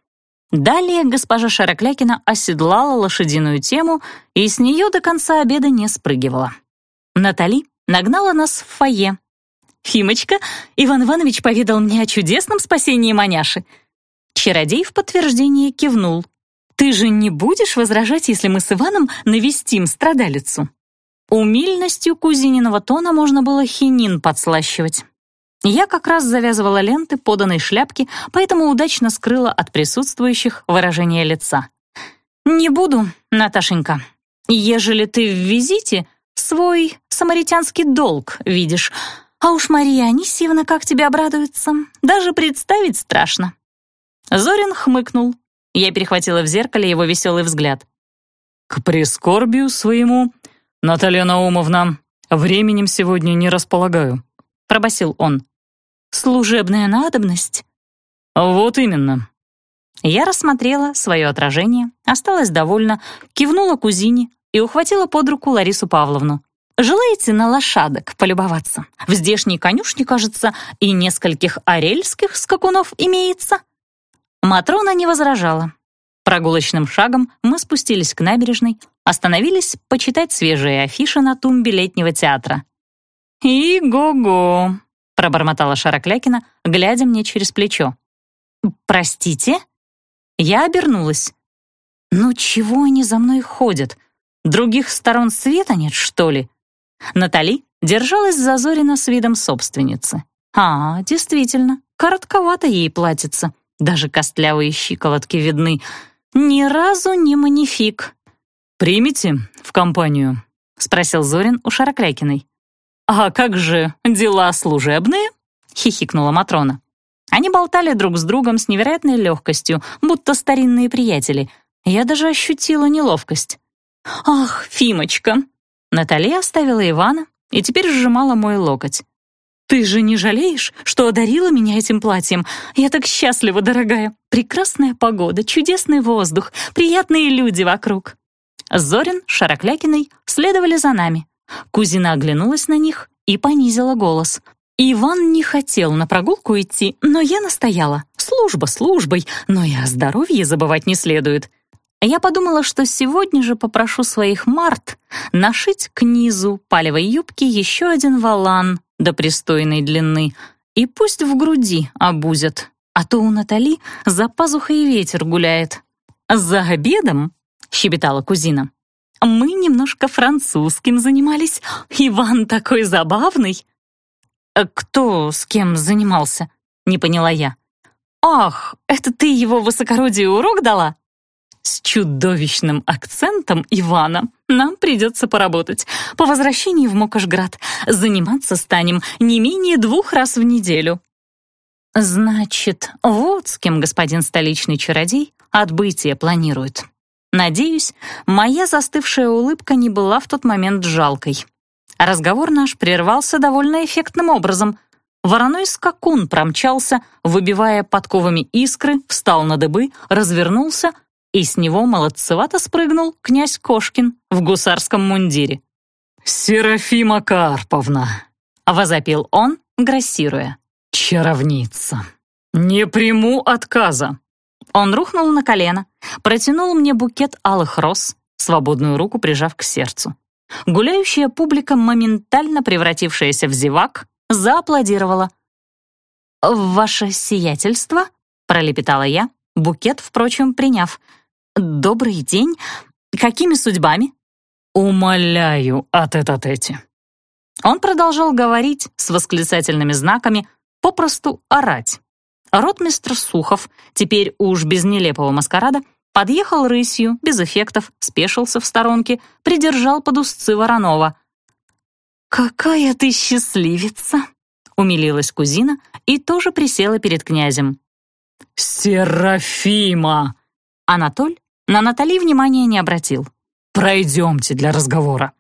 Далее госпожа Шароклякина оседлала лошадиную тему и с нее до конца обеда не спрыгивала. Натали нагнала нас в фойе. «Фимочка, Иван Иванович поведал мне о чудесном спасении маняши». Чародей в подтверждение кивнул. «Ты же не будешь возражать, если мы с Иваном навестим страдалицу?» Умильностью кузининого тона можно было хинин подслащивать. Я как раз завязывала ленты поданной шляпки, поэтому удачно скрыла от присутствующих выражение лица. «Не буду, Наташенька. Ежели ты в визите, свой самаритянский долг видишь. А уж Мария Анисьевна как тебе обрадуется, даже представить страшно». Зорин хмыкнул. Я перехватила в зеркале его веселый взгляд. «К прискорбию своему, Наталья Наумовна, временем сегодня не располагаю», — пробасил он. «Служебная надобность?» «Вот именно». Я рассмотрела свое отражение, осталась довольна, кивнула кузине и ухватила под руку Ларису Павловну. «Желаете на лошадок полюбоваться? В здешней конюшне, кажется, и нескольких орельских скакунов имеется». Матрона не возражала. Прогулочным шагом мы спустились к набережной, остановились почитать свежие афиши на тумбе летнего театра. «И-го-го!» — пробормотала Шароклякина, глядя мне через плечо. «Простите?» Я обернулась. «Ну чего они за мной ходят? Других сторон света нет, что ли?» Натали держалась зазоренно с видом собственницы. «А, действительно, коротковато ей платится. даже костлявые щиколотки видны. Ни разу не манифик. «Примите в компанию?» — спросил Зорин у Шароклякиной. «А как же дела служебные?» — хихикнула Матрона. Они болтали друг с другом с невероятной легкостью, будто старинные приятели. Я даже ощутила неловкость. «Ах, Фимочка!» Натали оставила Ивана и теперь сжимала мой локоть. «Ты же не жалеешь, что одарила меня этим платьем? Я так счастлива, дорогая. Прекрасная погода, чудесный воздух, приятные люди вокруг». Зорин Шароклякиной следовали за нами. Кузина оглянулась на них и понизила голос. Иван не хотел на прогулку идти, но я настояла. Служба службой, но и о здоровье забывать не следует. Я подумала, что сегодня же попрошу своих март нашить к низу палевой юбки еще один валан до пристойной длины, и пусть в груди обузят, а то у Натали за пазухой ветер гуляет. «За обедом», — щебетала кузина, — «мы немножко французским занимались. Иван такой забавный». «Э, «Кто с кем занимался?» — не поняла я. «Ах, это ты его высокородию урок дала?» «С чудовищным акцентом Ивана нам придется поработать. По возвращении в Мокошград заниматься станем не менее двух раз в неделю». «Значит, вот с кем господин столичный чародей отбытие планирует». Надеюсь, моя застывшая улыбка не была в тот момент жалкой. Разговор наш прервался довольно эффектным образом. Вороной скакун промчался, выбивая подковами искры, встал на дыбы, развернулся, и с него молодцевато спрыгнул князь Кошкин в гусарском мундире. «Серафима Карповна!» — возопил он, грассируя. «Чаровница! Не приму отказа!» Он рухнул на колено, протянул мне букет алых роз, свободную руку прижав к сердцу. Гуляющая публика, моментально превратившаяся в зевак, зааплодировала. «Ваше сиятельство?» — пролепетала я, букет, впрочем, приняв. «Добрый день. Какими судьбами?» «Умоляю от эти. Он продолжал говорить с восклицательными знаками, попросту орать. Ротмистр Сухов, теперь уж без нелепого маскарада, Подъехал рысью, без эффектов, спешился в сторонке, придержал под узцы Воронова. «Какая ты счастливица!» — умилилась кузина и тоже присела перед князем. «Серафима!» Анатоль на Натали внимания не обратил. «Пройдемте для разговора».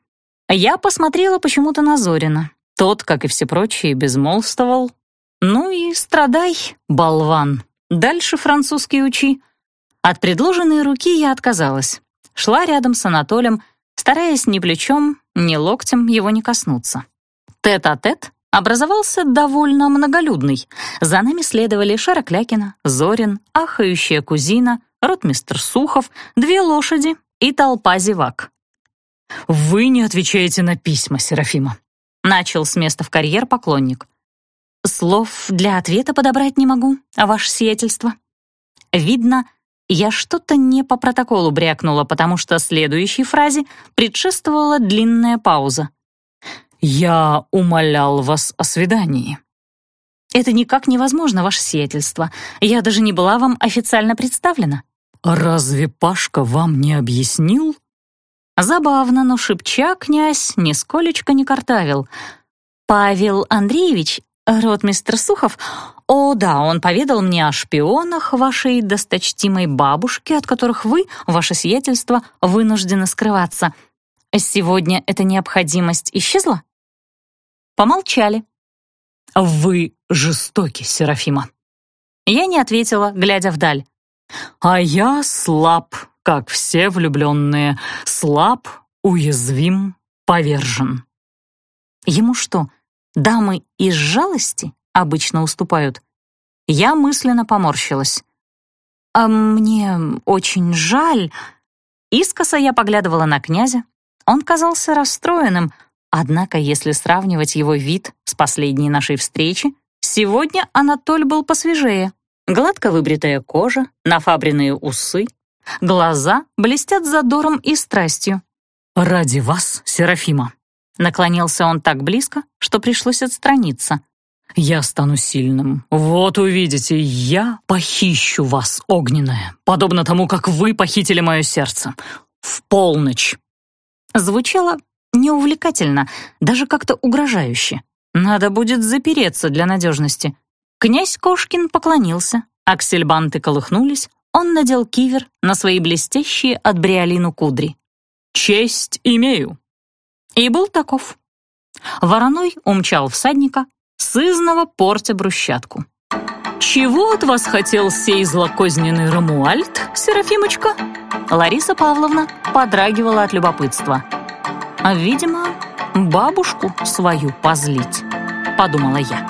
Я посмотрела почему-то на Зорина. Тот, как и все прочие, безмолвствовал. «Ну и страдай, болван. Дальше французский учи. От предложенной руки я отказалась. Шла рядом с Анатолием, стараясь ни плечом, ни локтем его не коснуться. Тет-а-тет -тет образовался довольно многолюдный. За нами следовали Шароклякина, Зорин, ахающая кузина, ротмистр Сухов, две лошади и толпа зевак. «Вы не отвечаете на письма, Серафима», — начал с места в карьер поклонник. «Слов для ответа подобрать не могу, а ваше сиятельство». Видно, я что-то не по протоколу брякнула, потому что следующей фразе предшествовала длинная пауза. «Я умолял вас о свидании». «Это никак невозможно, ваше сиятельство. Я даже не была вам официально представлена». «Разве Пашка вам не объяснил?» Забавно, но шепча князь нисколечко не картавил. «Павел Андреевич, ротмистр Сухов, «О, да, он поведал мне о шпионах вашей досточтимой бабушки, от которых вы, ваше сиятельство, вынуждены скрываться. Сегодня эта необходимость исчезла?» Помолчали. «Вы жестоки, Серафима». Я не ответила, глядя вдаль. «А я слаб, как все влюбленные, слаб, уязвим, повержен». Ему что, дамы из жалости обычно уступают. Я мысленно поморщилась. «А мне очень жаль...» Искоса я поглядывала на князя. Он казался расстроенным, однако если сравнивать его вид с последней нашей встречи, сегодня Анатоль был посвежее. Гладко выбритая кожа, нафабренные усы, глаза блестят задором и страстью. «Ради вас, Серафима!» Наклонился он так близко, что пришлось отстраниться. Я стану сильным. Вот увидите, я похищу вас, огненное, подобно тому, как вы похитили мое сердце. В полночь. Звучало неувлекательно, даже как-то угрожающе. Надо будет запереться для надежности. Князь Кошкин поклонился, аксельбанты колыхнулись, он надел кивер на свои блестящие от бриолину кудри. «Честь имею!» И был таков. Вороной умчал всадника, сызново портя брусчатку. «Чего от вас хотел сей злокозненный Рамуальд, Серафимочка?» Лариса Павловна подрагивала от любопытства. «Видимо, бабушку свою позлить», — подумала я.